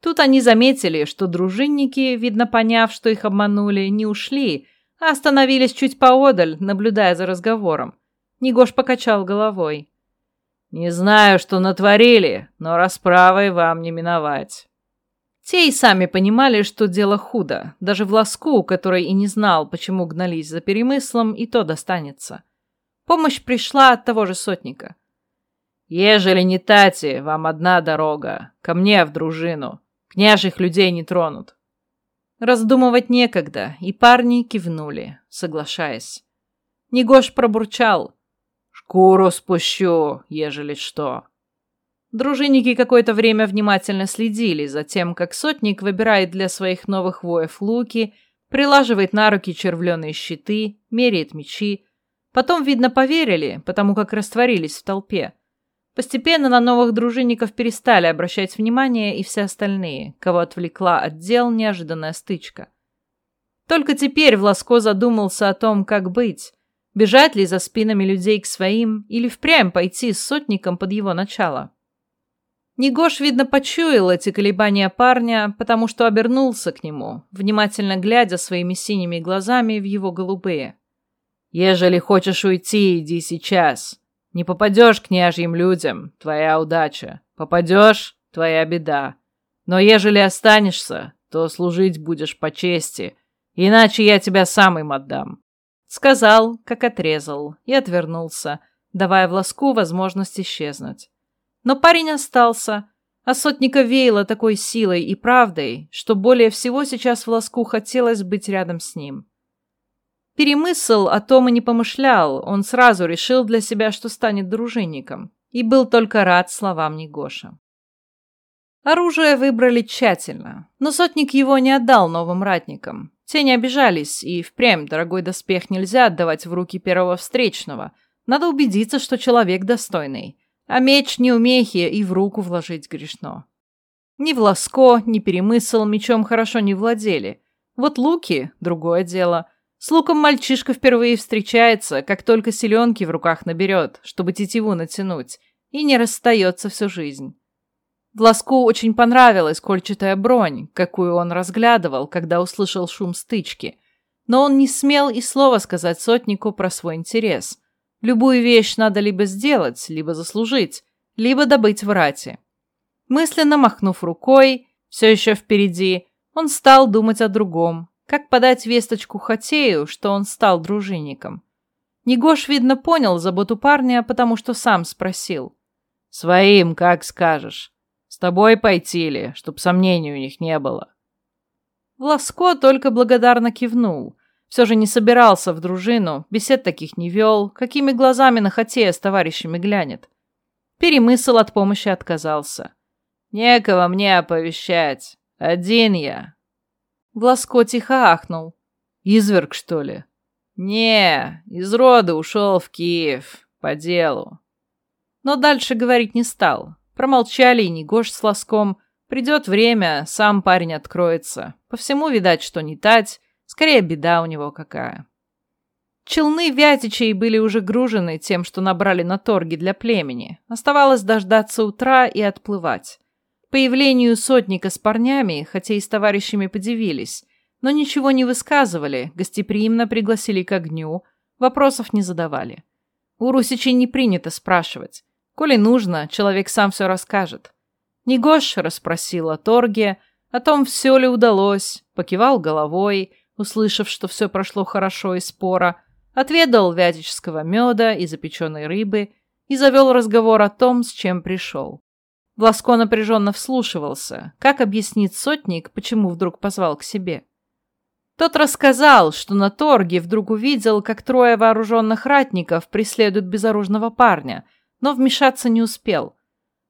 Тут они заметили, что дружинники, видно поняв, что их обманули, не ушли, а остановились чуть поодаль, наблюдая за разговором. Негош покачал головой. «Не знаю, что натворили, но расправой вам не миновать. Те и сами понимали, что дело худо. Даже Власку, который и не знал, почему гнались за перемыслом, и то достанется. Помощь пришла от того же сотника. «Ежели не тати, вам одна дорога. Ко мне в дружину. Княжих людей не тронут». Раздумывать некогда, и парни кивнули, соглашаясь. Негош пробурчал. «Шкуру спущу, ежели что». Дружинники какое-то время внимательно следили за тем, как сотник выбирает для своих новых воев луки, прилаживает на руки червленые щиты, меряет мечи. Потом, видно, поверили, потому как растворились в толпе. Постепенно на новых дружинников перестали обращать внимание и все остальные, кого отвлекла от дел неожиданная стычка. Только теперь Власко задумался о том, как быть. Бежать ли за спинами людей к своим или впрямь пойти с сотником под его начало? Негош, видно, почуял эти колебания парня, потому что обернулся к нему, внимательно глядя своими синими глазами в его голубые. «Ежели хочешь уйти, иди сейчас. Не попадешь к княжьим людям — твоя удача. Попадешь — твоя беда. Но ежели останешься, то служить будешь по чести, иначе я тебя сам им отдам». Сказал, как отрезал, и отвернулся, давая Власку возможность исчезнуть. Но парень остался, а сотника веяло такой силой и правдой, что более всего сейчас Власку хотелось быть рядом с ним. Перемысл о том и не помышлял, он сразу решил для себя, что станет дружинником, и был только рад словам Негоша. Оружие выбрали тщательно, но сотник его не отдал новым ратникам. Те не обижались, и впрямь дорогой доспех нельзя отдавать в руки первого встречного. Надо убедиться, что человек достойный. А меч неумехи и в руку вложить грешно. Ни Власко, ни Перемысл мечом хорошо не владели. Вот луки — другое дело. С луком мальчишка впервые встречается, как только селенки в руках наберет, чтобы тетиву натянуть, и не расстается всю жизнь. Власку очень понравилась кольчатая бронь, какую он разглядывал, когда услышал шум стычки. Но он не смел и слова сказать сотнику про свой интерес. Любую вещь надо либо сделать, либо заслужить, либо добыть в рате. Мысленно махнув рукой, все еще впереди, он стал думать о другом, как подать весточку Хатею, что он стал дружинником. Негош, видно, понял заботу парня, потому что сам спросил. «Своим, как скажешь. С тобой пойти ли, чтоб сомнений у них не было?» Власко только благодарно кивнул, все же не собирался в дружину, бесед таких не вел, какими глазами на Хатея с товарищами глянет. Перемысл от помощи отказался. «Некого мне оповещать. Один я». Власко тихо ахнул. «Изверг, что ли?» «Не, из рода ушел в Киев. По делу». Но дальше говорить не стал. Промолчали и Негош с Лоском. Придет время, сам парень откроется. По всему видать, что не тать, Скорее, беда у него какая. Челны Вятичей были уже гружены тем, что набрали на торги для племени. Оставалось дождаться утра и отплывать. Появлению сотника с парнями, хотя и с товарищами подивились, но ничего не высказывали, гостеприимно пригласили к огню, вопросов не задавали. У русичей не принято спрашивать. Коли нужно, человек сам все расскажет. Негош расспросил о торге, о том, все ли удалось, покивал головой, услышав, что все прошло хорошо и спора, отведал вятического меда и запеченной рыбы и завел разговор о том, с чем пришел. Власко напряженно вслушивался, как объяснит сотник, почему вдруг позвал к себе. Тот рассказал, что на торге вдруг увидел, как трое вооруженных ратников преследуют безоружного парня, но вмешаться не успел.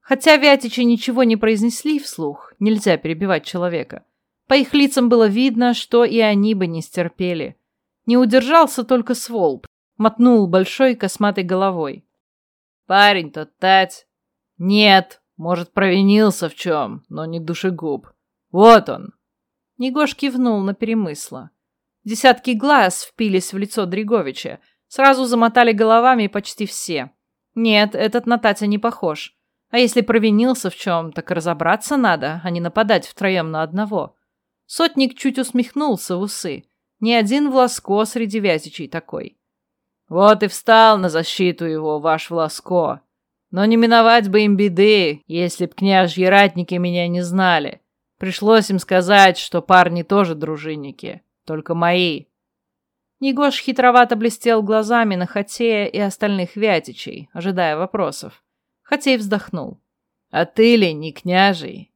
Хотя Вятичи ничего не произнесли вслух, нельзя перебивать человека. По их лицам было видно, что и они бы не стерпели. Не удержался только Сволп, мотнул большой косматой головой. «Парень тот тать?» «Нет, может, провинился в чем, но не душегуб. Вот он!» Негош кивнул на перемысла. Десятки глаз впились в лицо Дриговича. Сразу замотали головами почти все. Нет, этот на Татя не похож. А если провинился в чем, так разобраться надо, а не нападать втроем на одного. Сотник чуть усмехнулся в усы. Ни один Власко среди вязичей такой. Вот и встал на защиту его ваш Власко. Но не миновать бы им беды, если б княжьи ратники меня не знали. Пришлось им сказать, что парни тоже дружинники, только мои. Негош хитровато блестел глазами на Хатея и остальных вятичей, ожидая вопросов. Хатей вздохнул. «А ты ли не княжий?»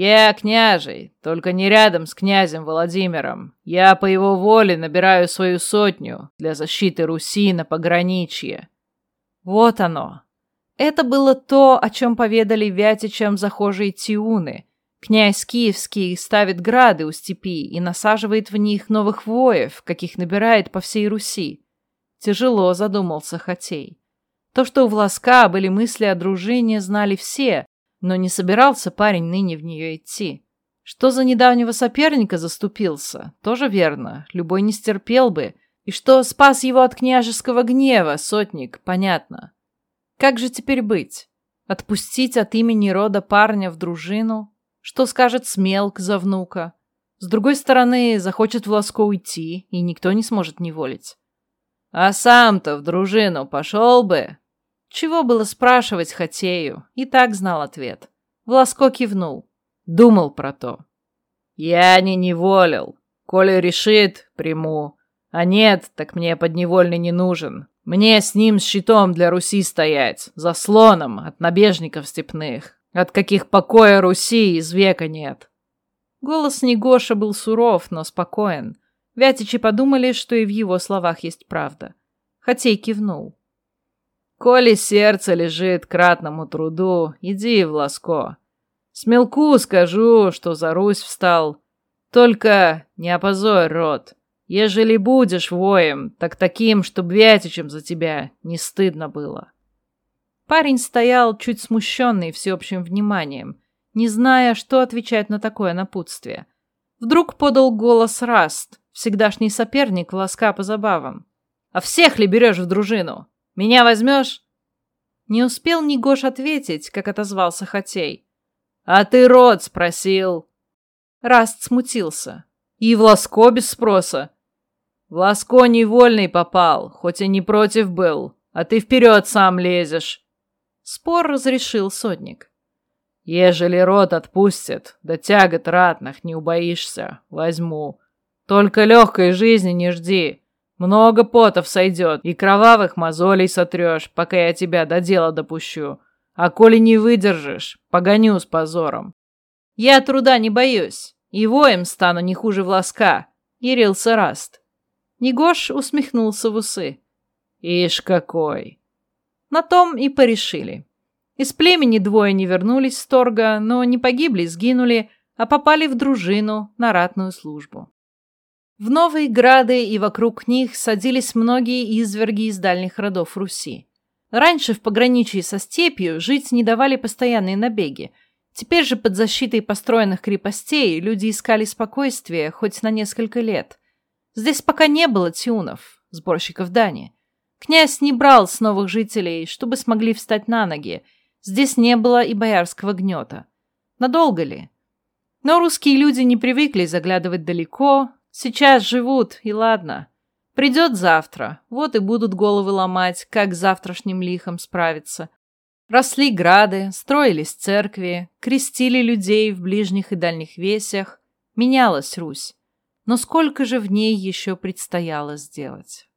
«Я княжий, только не рядом с князем Владимиром. Я по его воле набираю свою сотню для защиты Руси на пограничье». Вот оно. Это было то, о чем поведали вятичам захожие тиуны. Князь Киевский ставит грады у степи и насаживает в них новых воев, каких набирает по всей Руси. Тяжело задумался Хотей. То, что у Власка были мысли о дружине, знали все, но не собирался парень ныне в нее идти. Что за недавнего соперника заступился, тоже верно, любой не стерпел бы. И что спас его от княжеского гнева, сотник, понятно. Как же теперь быть? Отпустить от имени рода парня в дружину? Что скажет Смелк за внука? С другой стороны, захочет Власко уйти, и никто не сможет неволить. А сам-то в дружину пошел бы, чего было спрашивать Хотею, и так знал ответ. Власко кивнул. Думал про то. «Я не неволил. Коли решит, приму. А нет, так мне подневольный не нужен. Мне с ним щитом для Руси стоять, заслоном от набежников степных, от каких покоя Руси из века нет». Голос Негоша был суров, но спокоен. Вятичи подумали, что и в его словах есть правда. Хотей кивнул. Коли сердце лежит кратному труду, иди в ласко. Смелку скажу, что за Русь встал. Только не опозорь рот. Ежели будешь воем, так таким, чтоб вятичем за тебя не стыдно было. Парень стоял чуть смущенный всеобщим вниманием, не зная, что отвечать на такое напутствие. Вдруг подал голос Раст, всегдашний соперник Ласка по забавам. «А всех ли берешь в дружину?» Меня возьмешь?» Не успел Негош ответить, как отозвался Хотей. «А ты род спросил?» Раст смутился. «И в Ласко без спроса?» «В Ласко невольный попал, хоть и не против был, а ты вперед сам лезешь». Спор разрешил сотник. «Ежели рот отпустит, да тягот ратных не убоишься, возьму. Только легкой жизни не жди, много потов сойдет, и кровавых мозолей сотрешь, пока я тебя до дела допущу. А коли не выдержишь, погоню с позором. Я труда не боюсь, и воем стану не хуже власка, — ярился Раст. Негош усмехнулся в усы. Ишь какой! На том и порешили. Из племени двое не вернулись с торга, но не погибли, сгинули, а попали в дружину на ратную службу. В Новые Грады и вокруг них садились многие изверги из дальних родов Руси. Раньше в пограничье со степью жить не давали постоянные набеги. Теперь же под защитой построенных крепостей люди искали спокойствие хоть на несколько лет. Здесь пока не было тюнов, сборщиков дани. Князь не брал с новых жителей, чтобы смогли встать на ноги. Здесь не было и боярского гнета. Надолго ли? Но русские люди не привыкли заглядывать далеко, Сейчас живут, и ладно. Придет завтра, вот и будут головы ломать, как с завтрашним лихом справиться. Росли грады, строились церкви, крестили людей в ближних и дальних весях. Менялась Русь. Но сколько же в ней еще предстояло сделать?